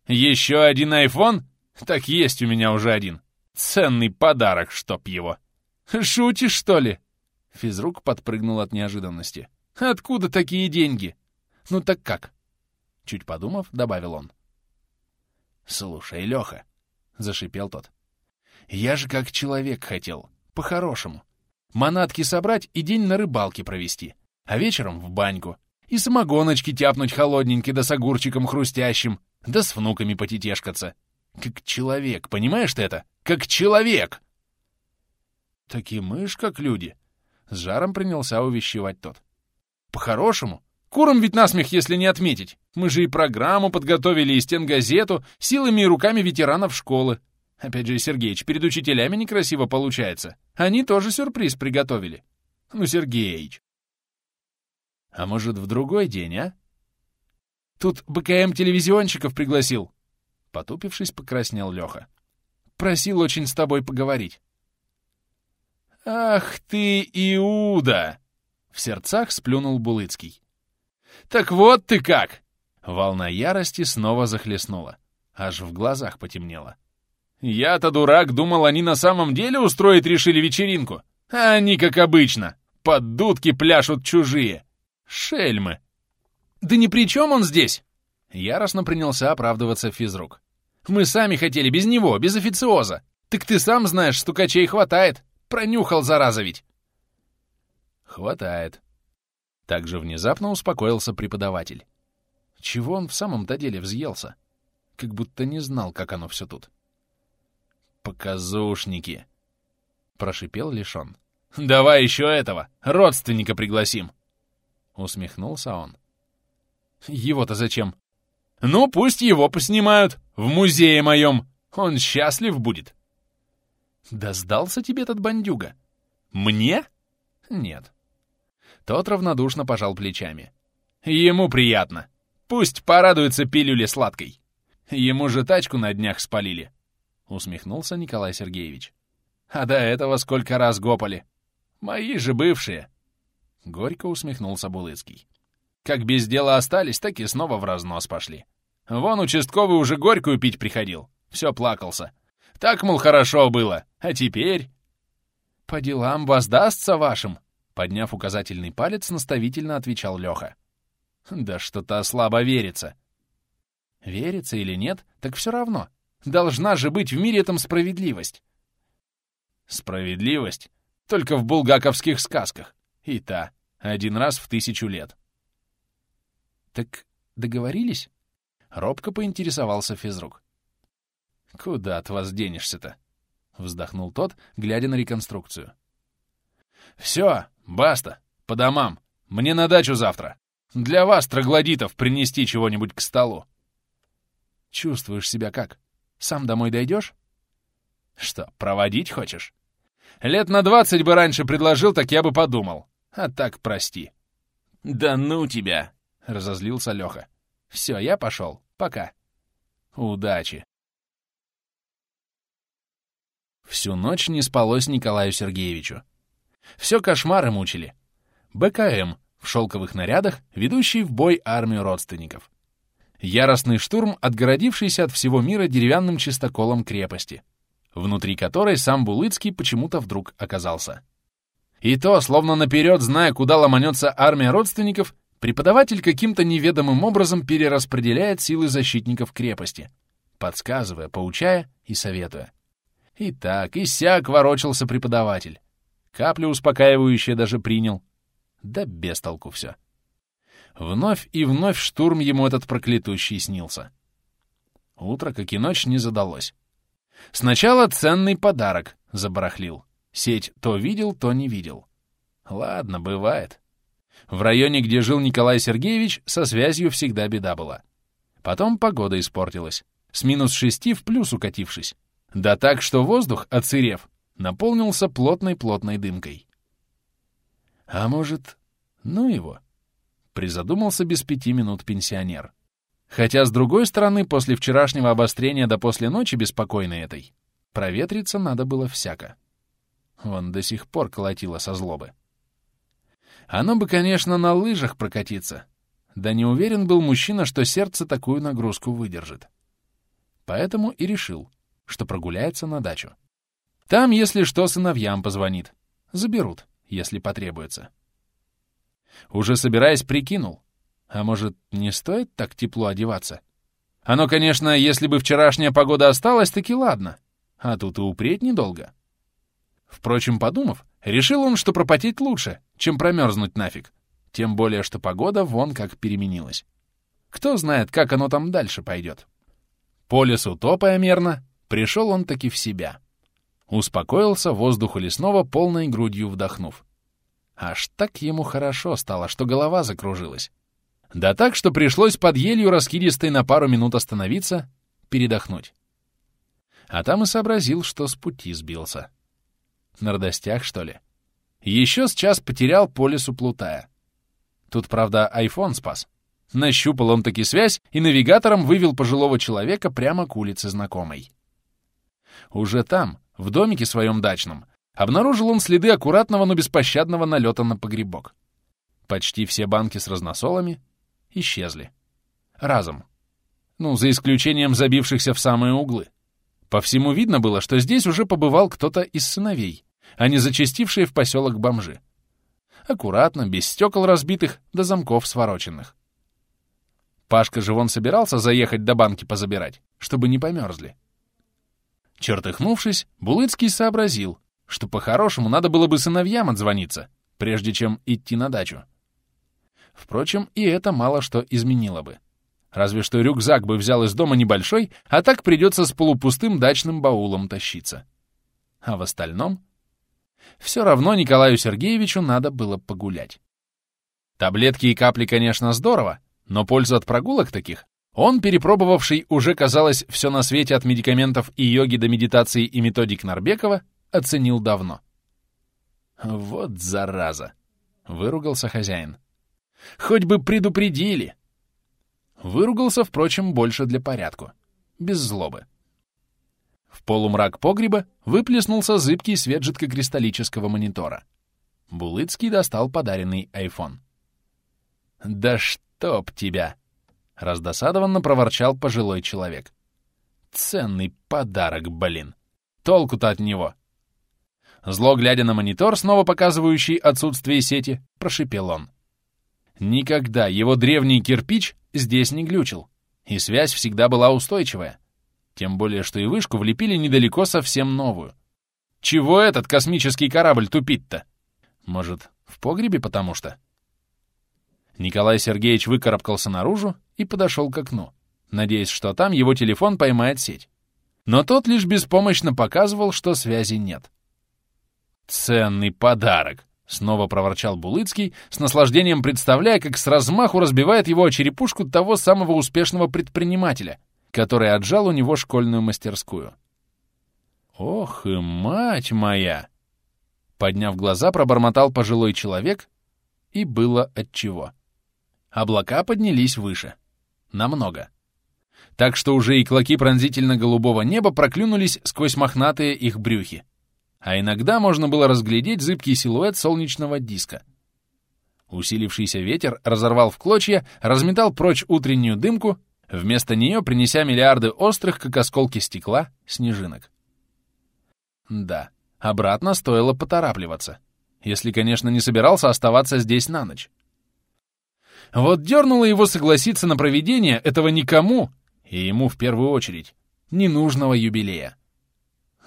Еще один айфон? Так есть у меня уже один. Ценный подарок, чтоб его. Шутишь, что ли? Физрук подпрыгнул от неожиданности. Откуда такие деньги? Ну так как? Чуть подумав, добавил он. Слушай, Леха, зашипел тот. Я же как человек хотел, по-хорошему. Манатки собрать и день на рыбалке провести, а вечером в баньку. И самогоночки тяпнуть холодненький да с огурчиком хрустящим, да с внуками потетешкаться. Как человек, понимаешь ты это? Как человек!» «Так и мы как люди!» С жаром принялся увещевать тот. «По-хорошему, курам ведь насмех, если не отметить. Мы же и программу подготовили, и стенгазету, силами и руками ветеранов школы. Опять же, Сергеич, перед учителями некрасиво получается. Они тоже сюрприз приготовили. Ну, Сергеич. А может, в другой день, а? Тут БКМ телевизионщиков пригласил. Потупившись, покраснел Леха. Просил очень с тобой поговорить. «Ах ты, Иуда!» — в сердцах сплюнул Булыцкий. «Так вот ты как!» Волна ярости снова захлестнула. Аж в глазах потемнело. «Я-то дурак, думал, они на самом деле устроить решили вечеринку. А они, как обычно, под дудки пляшут чужие. Шельмы!» «Да ни при чем он здесь!» Яростно принялся оправдываться физрук. «Мы сами хотели, без него, без официоза. Так ты сам знаешь, стукачей хватает. Пронюхал, зараза ведь!» «Хватает». Так же внезапно успокоился преподаватель. Чего он в самом-то деле взъелся? Как будто не знал, как оно все тут. «Показушники!» — прошипел Лишон. «Давай еще этого! Родственника пригласим!» Усмехнулся он. «Его-то зачем?» Ну, пусть его поснимают. В музее моем. Он счастлив будет. Да сдался тебе этот бандюга? Мне? Нет. Тот равнодушно пожал плечами. Ему приятно. Пусть порадуется пилюле сладкой. Ему же тачку на днях спалили. Усмехнулся Николай Сергеевич. А до этого сколько раз гопали. Мои же бывшие. Горько усмехнулся Булыцкий. Как без дела остались, так и снова в разнос пошли. Вон участковый уже горькую пить приходил. Все плакался. Так, мол, хорошо было. А теперь... «По делам воздастся вашим», — подняв указательный палец, наставительно отвечал Леха. «Да что-то слабо верится». Верится или нет, так все равно. Должна же быть в мире этом справедливость. Справедливость? Только в булгаковских сказках. И та, один раз в тысячу лет. Так договорились? Робко поинтересовался физрук. «Куда от вас денешься-то?» — вздохнул тот, глядя на реконструкцию. «Все, баста, по домам. Мне на дачу завтра. Для вас, троглодитов, принести чего-нибудь к столу». «Чувствуешь себя как? Сам домой дойдешь?» «Что, проводить хочешь? Лет на двадцать бы раньше предложил, так я бы подумал. А так прости». «Да ну тебя!» — разозлился Леха. «Все, я пошел. Пока. Удачи. Всю ночь не спалось Николаю Сергеевичу. Все кошмары мучили. БКМ в шелковых нарядах, ведущий в бой армию родственников. Яростный штурм, отгородившийся от всего мира деревянным чистоколом крепости, внутри которой сам Булыцкий почему-то вдруг оказался. И то, словно наперед, зная, куда ломанется армия родственников, Преподаватель каким-то неведомым образом перераспределяет силы защитников крепости, подсказывая, поучая и советуя. И так, и сяк ворочался преподаватель. Капли успокаивающие даже принял. Да без толку все. Вновь и вновь штурм ему этот проклятущий снился. Утро, как и ночь, не задалось. Сначала ценный подарок забарахлил. Сеть то видел, то не видел. Ладно, бывает. В районе, где жил Николай Сергеевич, со связью всегда беда была. Потом погода испортилась, с минус шести в плюс укатившись. Да так, что воздух, отсырев, наполнился плотной-плотной дымкой. А может, ну его? Призадумался без пяти минут пенсионер. Хотя, с другой стороны, после вчерашнего обострения до после ночи беспокойной этой, проветриться надо было всяко. Он до сих пор колотило со злобы. Оно бы, конечно, на лыжах прокатиться. Да не уверен был мужчина, что сердце такую нагрузку выдержит. Поэтому и решил, что прогуляется на дачу. Там, если что, сыновьям позвонит. Заберут, если потребуется. Уже собираясь, прикинул. А может, не стоит так тепло одеваться? Оно, конечно, если бы вчерашняя погода осталась, таки ладно. А тут и упреть недолго. Впрочем, подумав, решил он, что пропотеть лучше, чем промерзнуть нафиг. Тем более, что погода вон как переменилась. Кто знает, как оно там дальше пойдет. По лесу топая мерно, пришел он таки в себя. Успокоился, воздуха лесного полной грудью вдохнув. Аж так ему хорошо стало, что голова закружилась. Да так, что пришлось под елью раскидистой на пару минут остановиться, передохнуть. А там и сообразил, что с пути сбился. На радостях, что ли? Еще с час потерял по лесу плутая. Тут, правда, айфон спас. Нащупал он таки связь и навигатором вывел пожилого человека прямо к улице знакомой. Уже там, в домике своем дачном, обнаружил он следы аккуратного, но беспощадного налета на погребок. Почти все банки с разносолами исчезли. Разом. Ну, за исключением забившихся в самые углы. По всему видно было, что здесь уже побывал кто-то из сыновей, а не зачастившие в поселок бомжи. Аккуратно, без стекол разбитых, до замков свороченных. Пашка же вон собирался заехать до банки позабирать, чтобы не померзли. Чертыхнувшись, Булыцкий сообразил, что по-хорошему надо было бы сыновьям отзвониться, прежде чем идти на дачу. Впрочем, и это мало что изменило бы. Разве что рюкзак бы взял из дома небольшой, а так придется с полупустым дачным баулом тащиться. А в остальном все равно Николаю Сергеевичу надо было погулять. Таблетки и капли, конечно, здорово, но пользу от прогулок таких он, перепробовавший уже, казалось, все на свете от медикаментов и йоги до медитации и методик Нарбекова, оценил давно. «Вот зараза!» — выругался хозяин. «Хоть бы предупредили!» Выругался, впрочем, больше для порядку, без злобы. В полумрак погреба выплеснулся зыбкий свет жидкокристаллического монитора. Булыцкий достал подаренный айфон. «Да чтоб тебя!» — раздосадованно проворчал пожилой человек. «Ценный подарок, блин! Толку-то от него!» Зло, глядя на монитор, снова показывающий отсутствие сети, прошипел он. Никогда его древний кирпич здесь не глючил, и связь всегда была устойчивая. Тем более, что и вышку влепили недалеко совсем новую. Чего этот космический корабль тупит-то? Может, в погребе потому что? Николай Сергеевич выкарабкался наружу и подошел к окну, надеясь, что там его телефон поймает сеть. Но тот лишь беспомощно показывал, что связи нет. «Ценный подарок!» — снова проворчал Булыцкий, с наслаждением представляя, как с размаху разбивает его черепушку того самого успешного предпринимателя — который отжал у него школьную мастерскую. «Ох и мать моя!» Подняв глаза, пробормотал пожилой человек, и было отчего. Облака поднялись выше. Намного. Так что уже и клоки пронзительно-голубого неба проклюнулись сквозь мохнатые их брюхи. А иногда можно было разглядеть зыбкий силуэт солнечного диска. Усилившийся ветер разорвал в клочья, разметал прочь утреннюю дымку вместо нее принеся миллиарды острых, как осколки стекла, снежинок. Да, обратно стоило поторапливаться, если, конечно, не собирался оставаться здесь на ночь. Вот дернуло его согласиться на проведение этого никому, и ему в первую очередь, ненужного юбилея.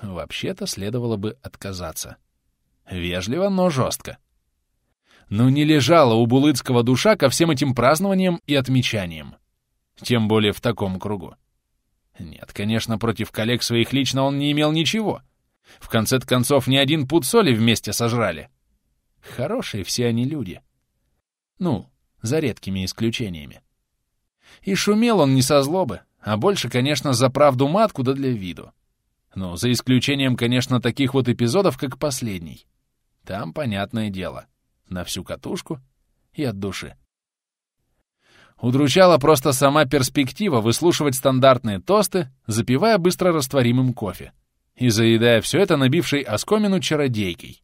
Вообще-то следовало бы отказаться. Вежливо, но жестко. Но не лежала у Булыцкого душа ко всем этим празднованиям и отмечаниям. Тем более в таком кругу. Нет, конечно, против коллег своих лично он не имел ничего. В конце концов, ни один пуд соли вместе сожрали. Хорошие все они люди. Ну, за редкими исключениями. И шумел он не со злобы, а больше, конечно, за правду матку да для виду. Ну, за исключением, конечно, таких вот эпизодов, как последний. Там, понятное дело, на всю катушку и от души. Удручала просто сама перспектива выслушивать стандартные тосты, запивая быстро растворимым кофе и заедая все это набившей оскомину чародейкой.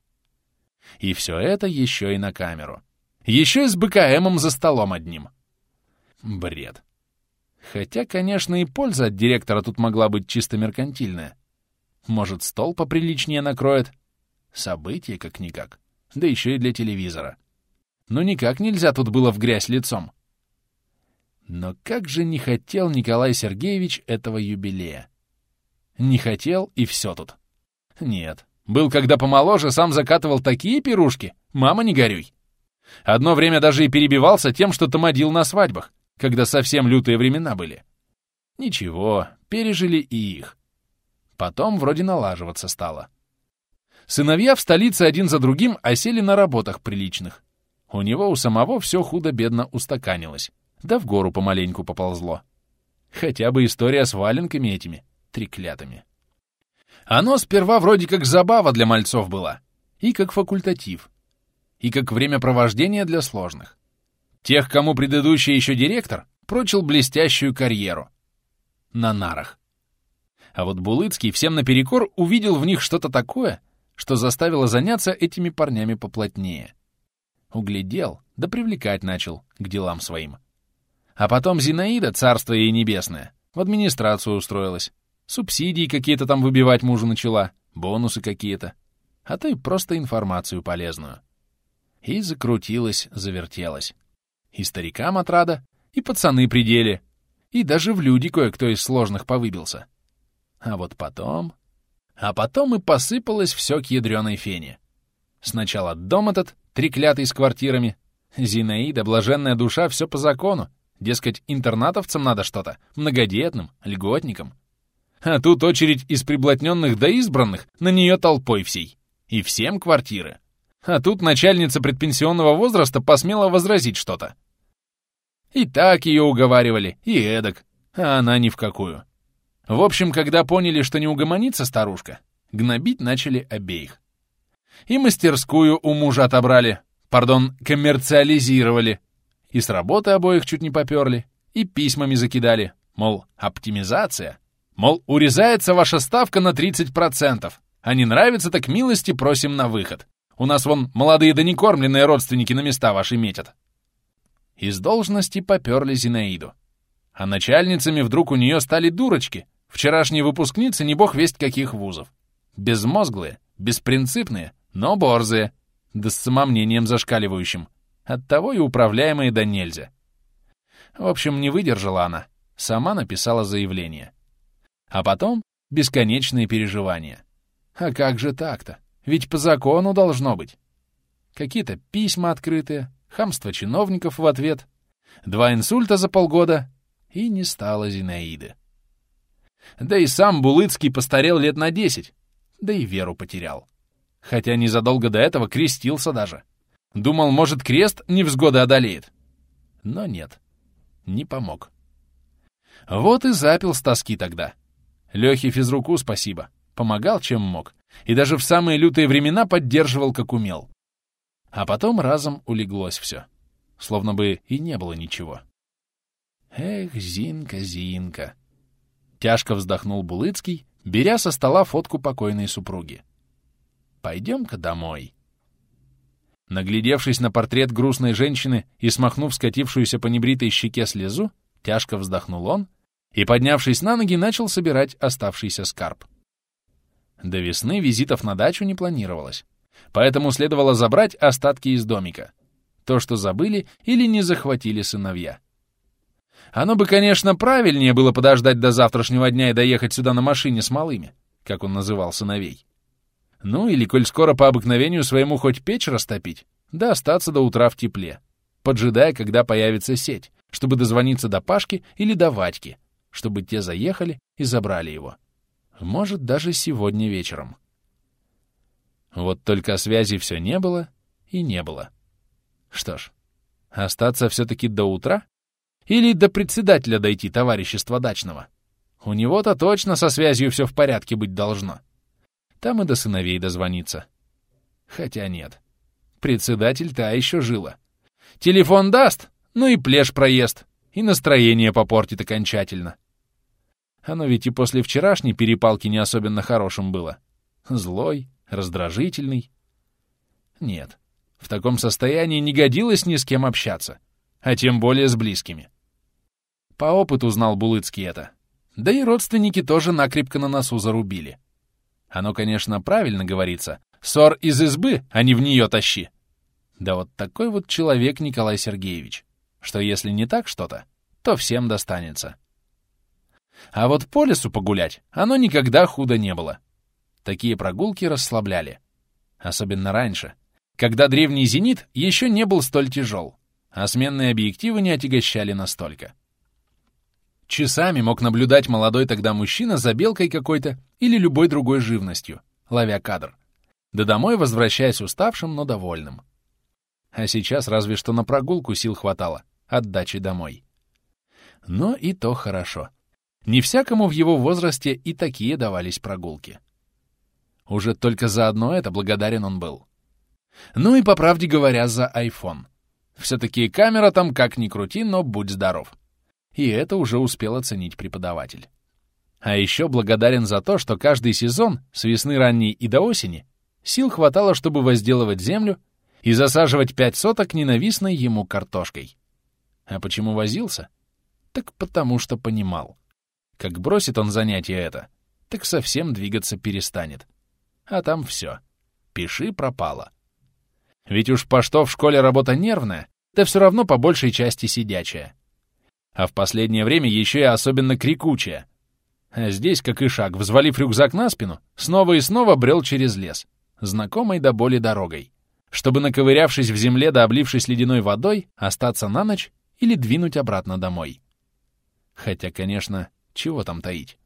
И все это еще и на камеру. Еще и с БКМом за столом одним. Бред. Хотя, конечно, и польза от директора тут могла быть чисто меркантильная. Может, стол поприличнее накроет? Событие как-никак. Да еще и для телевизора. Но никак нельзя тут было в грязь лицом. Но как же не хотел Николай Сергеевич этого юбилея? Не хотел, и все тут. Нет. Был, когда помоложе, сам закатывал такие пирушки. Мама, не горюй. Одно время даже и перебивался тем, что томодил на свадьбах, когда совсем лютые времена были. Ничего, пережили и их. Потом вроде налаживаться стало. Сыновья в столице один за другим осели на работах приличных. У него у самого все худо-бедно устаканилось, да в гору помаленьку поползло. Хотя бы история с валенками этими, треклятыми. Оно сперва вроде как забава для мальцов была, и как факультатив, и как времяпровождение для сложных. Тех, кому предыдущий еще директор, прочил блестящую карьеру. На нарах. А вот Булыцкий всем наперекор увидел в них что-то такое, что заставило заняться этими парнями поплотнее. Углядел, да привлекать начал к делам своим. А потом Зинаида, царство ей небесное, в администрацию устроилась. Субсидии какие-то там выбивать мужу начала, бонусы какие-то. А то и просто информацию полезную. И закрутилась, завертелась. И старикам отрада, и пацаны пределе, и даже в люди кое-кто из сложных повыбился. А вот потом... А потом и посыпалось все к ядреной фене. Сначала дом этот, треклятый с квартирами. Зинаида, блаженная душа, все по закону. Дескать, интернатовцам надо что-то, многодетным, льготникам. А тут очередь из приблотненных до избранных на нее толпой всей. И всем квартиры. А тут начальница предпенсионного возраста посмела возразить что-то. И так ее уговаривали, и эдак, а она ни в какую. В общем, когда поняли, что не угомонится старушка, гнобить начали обеих. И мастерскую у мужа отобрали, пардон, коммерциализировали, и с работы обоих чуть не поперли, и письмами закидали, мол, оптимизация, мол, урезается ваша ставка на 30%, а не нравится, так милости просим на выход. У нас вон молодые да некормленные родственники на места ваши метят. Из должности поперли Зинаиду. А начальницами вдруг у нее стали дурочки, вчерашние выпускницы не бог весть каких вузов. Безмозглые, беспринципные, но борзые, да с самомнением зашкаливающим. Оттого и управляемые да нельзя. В общем, не выдержала она, сама написала заявление. А потом бесконечные переживания. А как же так-то? Ведь по закону должно быть. Какие-то письма открытые, хамство чиновников в ответ, два инсульта за полгода, и не стало Зинаиды. Да и сам Булыцкий постарел лет на десять, да и веру потерял. Хотя незадолго до этого крестился даже. Думал, может, крест невзгоды одолеет. Но нет, не помог. Вот и запил с тоски тогда. Лёхе физруку спасибо. Помогал, чем мог. И даже в самые лютые времена поддерживал, как умел. А потом разом улеглось все. Словно бы и не было ничего. Эх, Зинка, Зинка. Тяжко вздохнул Булыцкий, беря со стола фотку покойной супруги. Пойдем-ка домой. Наглядевшись на портрет грустной женщины и смахнув скатившуюся по небритой щеке слезу, тяжко вздохнул он и, поднявшись на ноги, начал собирать оставшийся скарб. До весны визитов на дачу не планировалось, поэтому следовало забрать остатки из домика. То, что забыли или не захватили сыновья. Оно бы, конечно, правильнее было подождать до завтрашнего дня и доехать сюда на машине с малыми, как он называл сыновей. Ну, или, коль скоро по обыкновению своему хоть печь растопить, да остаться до утра в тепле, поджидая, когда появится сеть, чтобы дозвониться до Пашки или до Вадьки, чтобы те заехали и забрали его. Может, даже сегодня вечером. Вот только связи все не было и не было. Что ж, остаться все-таки до утра? Или до председателя дойти товарищества дачного? У него-то точно со связью все в порядке быть должно. Там и до сыновей дозвониться. Хотя нет. Председатель та еще жила. Телефон даст, ну и плешь проезд, и настроение попортит окончательно. Оно ведь и после вчерашней перепалки не особенно хорошим было. Злой, раздражительный. Нет, В таком состоянии не годилось ни с кем общаться, а тем более с близкими. По опыту знал Булыцкий это. Да и родственники тоже накрепко на носу зарубили. Оно, конечно, правильно говорится. Ссор из избы, а не в нее тащи. Да вот такой вот человек Николай Сергеевич, что если не так что-то, то всем достанется. А вот по лесу погулять оно никогда худо не было. Такие прогулки расслабляли. Особенно раньше, когда древний «Зенит» еще не был столь тяжел, а сменные объективы не отягощали настолько. Часами мог наблюдать молодой тогда мужчина за белкой какой-то или любой другой живностью, ловя кадр. Да домой возвращаясь уставшим, но довольным. А сейчас разве что на прогулку сил хватало, отдачи домой. Но и то хорошо. Не всякому в его возрасте и такие давались прогулки. Уже только за одно это благодарен он был. Ну и, по правде говоря, за iPhone. Все-таки камера там как ни крути, но будь здоров. И это уже успел оценить преподаватель. А еще благодарен за то, что каждый сезон, с весны ранней и до осени, сил хватало, чтобы возделывать землю и засаживать пять соток ненавистной ему картошкой. А почему возился? Так потому что понимал. Как бросит он занятие это, так совсем двигаться перестанет. А там все. Пиши пропало. Ведь уж по что в школе работа нервная, да все равно по большей части сидячая. А в последнее время еще и особенно крикучая. А здесь, как и шаг, взвалив рюкзак на спину, снова и снова брел через лес, знакомой до боли дорогой, чтобы, наковырявшись в земле да облившись ледяной водой, остаться на ночь или двинуть обратно домой. Хотя, конечно, чего там таить?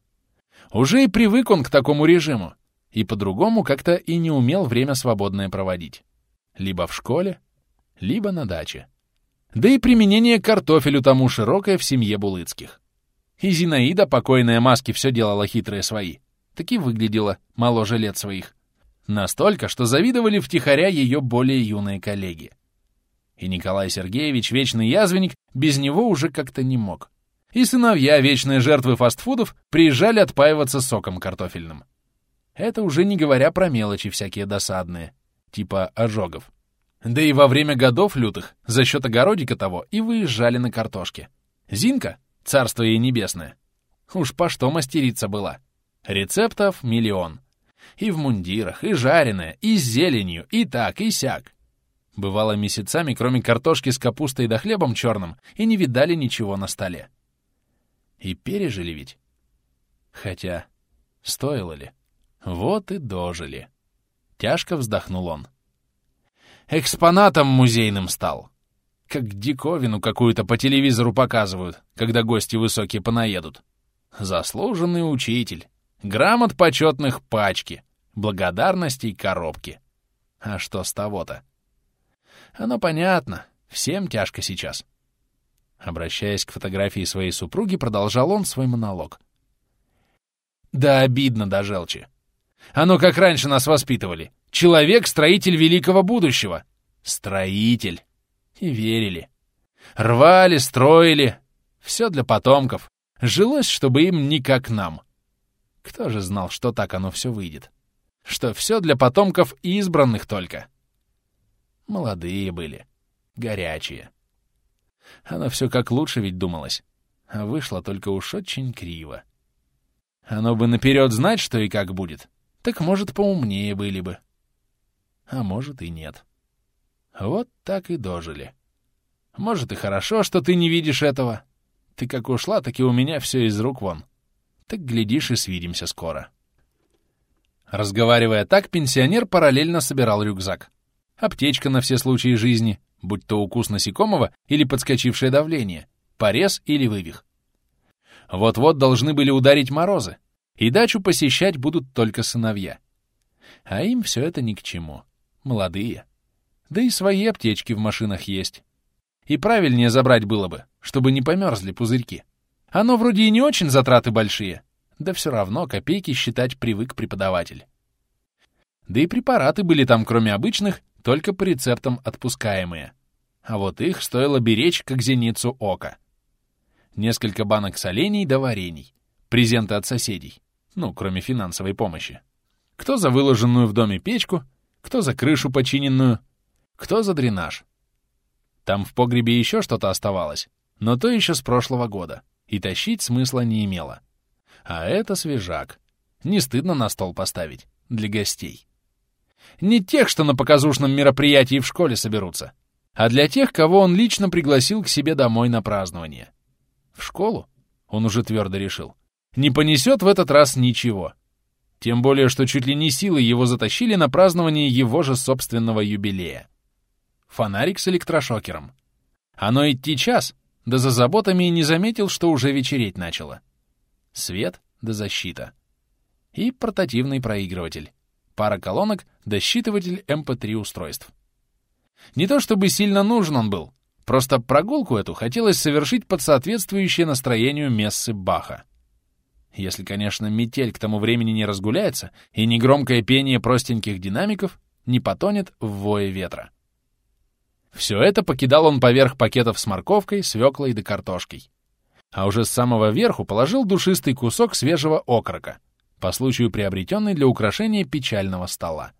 Уже и привык он к такому режиму, и по-другому как-то и не умел время свободное проводить. Либо в школе, либо на даче. Да и применение картофелю тому широкое в семье Булыцких. И Зинаида, покойная маски, все делала хитрые свои. Таки выглядела моложе лет своих. Настолько, что завидовали втихаря ее более юные коллеги. И Николай Сергеевич, вечный язвенник, без него уже как-то не мог и сыновья, вечные жертвы фастфудов, приезжали отпаиваться соком картофельным. Это уже не говоря про мелочи всякие досадные, типа ожогов. Да и во время годов лютых за счет огородика того и выезжали на картошке. Зинка, царство ей небесное, уж по что мастерица была. Рецептов миллион. И в мундирах, и жареная, и с зеленью, и так, и сяк. Бывало месяцами, кроме картошки с капустой да хлебом черным, и не видали ничего на столе. И пережили ведь. Хотя, стоило ли? Вот и дожили. Тяжко вздохнул он. Экспонатом музейным стал. Как диковину какую-то по телевизору показывают, когда гости высокие понаедут. Заслуженный учитель. Грамот почетных пачки. Благодарностей коробки. А что с того-то? Оно понятно. Всем тяжко сейчас. Обращаясь к фотографии своей супруги, продолжал он свой монолог. Да обидно до желчи. Оно как раньше нас воспитывали. Человек — строитель великого будущего. Строитель. И верили. Рвали, строили. Все для потомков. Жилось, чтобы им не как нам. Кто же знал, что так оно все выйдет? Что все для потомков избранных только. Молодые были. Горячие. Оно все как лучше ведь думалось. А вышло только уж очень криво. Оно бы наперед знать, что и как будет. Так, может, поумнее были бы. А может и нет. Вот так и дожили. Может и хорошо, что ты не видишь этого. Ты как ушла, так и у меня все из рук вон. Так глядишь и свидимся скоро. Разговаривая так, пенсионер параллельно собирал рюкзак. Аптечка на все случаи жизни, будь то укус насекомого или подскочившее давление, порез или вывих. Вот-вот должны были ударить морозы, и дачу посещать будут только сыновья. А им все это ни к чему. Молодые. Да и свои аптечки в машинах есть. И правильнее забрать было бы, чтобы не померзли пузырьки. Оно вроде и не очень затраты большие, да все равно копейки считать привык преподаватель. Да и препараты были там, кроме обычных, только по рецептам отпускаемые. А вот их стоило беречь, как зеницу ока. Несколько банок солений да варений. Презенты от соседей. Ну, кроме финансовой помощи. Кто за выложенную в доме печку, кто за крышу починенную. кто за дренаж. Там в погребе еще что-то оставалось, но то еще с прошлого года, и тащить смысла не имело. А это свежак. Не стыдно на стол поставить. Для гостей. Не тех, что на показушном мероприятии в школе соберутся, а для тех, кого он лично пригласил к себе домой на празднование. В школу, он уже твердо решил, не понесет в этот раз ничего. Тем более, что чуть ли не силы его затащили на празднование его же собственного юбилея. Фонарик с электрошокером. Оно идти час, да за заботами и не заметил, что уже вечереть начало. Свет да защита. И портативный проигрыватель. Пара колонок да считыватель MP3 эм устройств. Не то чтобы сильно нужен он был, просто прогулку эту хотелось совершить под соответствующее настроению мессы Баха. Если, конечно, метель к тому времени не разгуляется и негромкое пение простеньких динамиков не потонет в вое ветра. Все это покидал он поверх пакетов с морковкой, свеклой да картошкой. А уже с самого верху положил душистый кусок свежего окрока, по случаю приобретенный для украшения печального стола.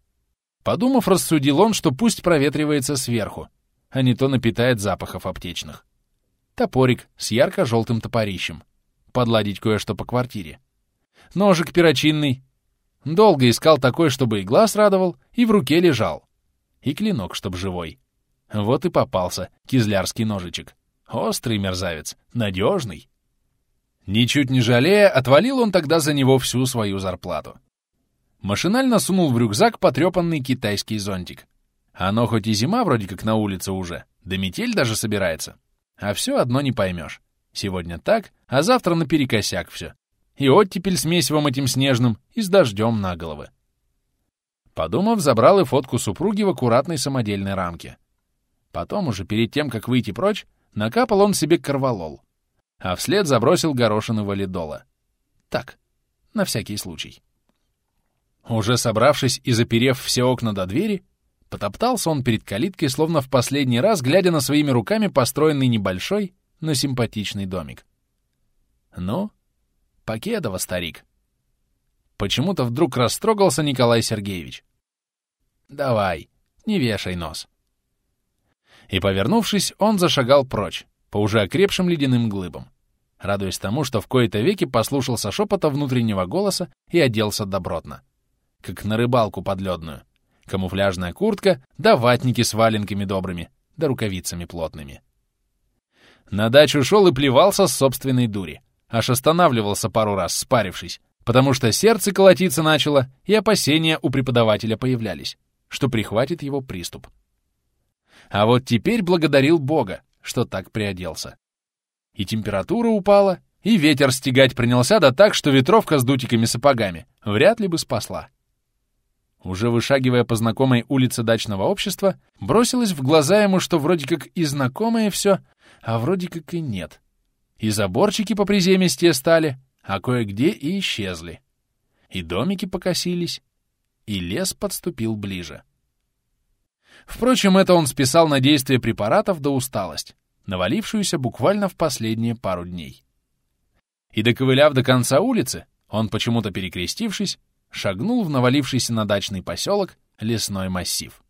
Подумав, рассудил он, что пусть проветривается сверху, а не то напитает запахов аптечных. Топорик с ярко-желтым топорищем. Подладить кое-что по квартире. Ножик перочинный. Долго искал такой, чтобы и глаз радовал, и в руке лежал. И клинок, чтоб живой. Вот и попался кизлярский ножичек. Острый мерзавец, надежный. Ничуть не жалея, отвалил он тогда за него всю свою зарплату. Машинально сунул в рюкзак потрепанный китайский зонтик. Оно хоть и зима вроде как на улице уже, да метель даже собирается. А все одно не поймешь. Сегодня так, а завтра наперекосяк все. И оттепель с месивом этим снежным, и с дождем на головы. Подумав, забрал и фотку супруги в аккуратной самодельной рамке. Потом уже, перед тем, как выйти прочь, накапал он себе корвалол, а вслед забросил горошины валидола. Так, на всякий случай. Уже собравшись и заперев все окна до двери, потоптался он перед калиткой, словно в последний раз, глядя на своими руками построенный небольшой, но симпатичный домик. Ну, Покедова, старик. Почему-то вдруг растрогался Николай Сергеевич. Давай, не вешай нос и, повернувшись, он зашагал прочь, по уже окрепшим ледяным глыбам, радуясь тому, что в кои-то веки послушался шепота внутреннего голоса и оделся добротно. Как на рыбалку подледную. Камуфляжная куртка, да ватники с валенками добрыми, да рукавицами плотными. На дачу шел и плевался с собственной дури. Аж останавливался пару раз, спарившись, потому что сердце колотиться начало, и опасения у преподавателя появлялись, что прихватит его приступ. А вот теперь благодарил Бога, что так приоделся. И температура упала, и ветер стегать принялся, да так, что ветровка с дутиками-сапогами вряд ли бы спасла. Уже вышагивая по знакомой улице дачного общества, бросилось в глаза ему, что вроде как и знакомое все, а вроде как и нет. И заборчики по приземистее стали, а кое-где и исчезли. И домики покосились, и лес подступил ближе. Впрочем, это он списал на действие препаратов до усталость, навалившуюся буквально в последние пару дней. И доковыляв до конца улицы, он, почему-то перекрестившись, шагнул в навалившийся на дачный поселок лесной массив.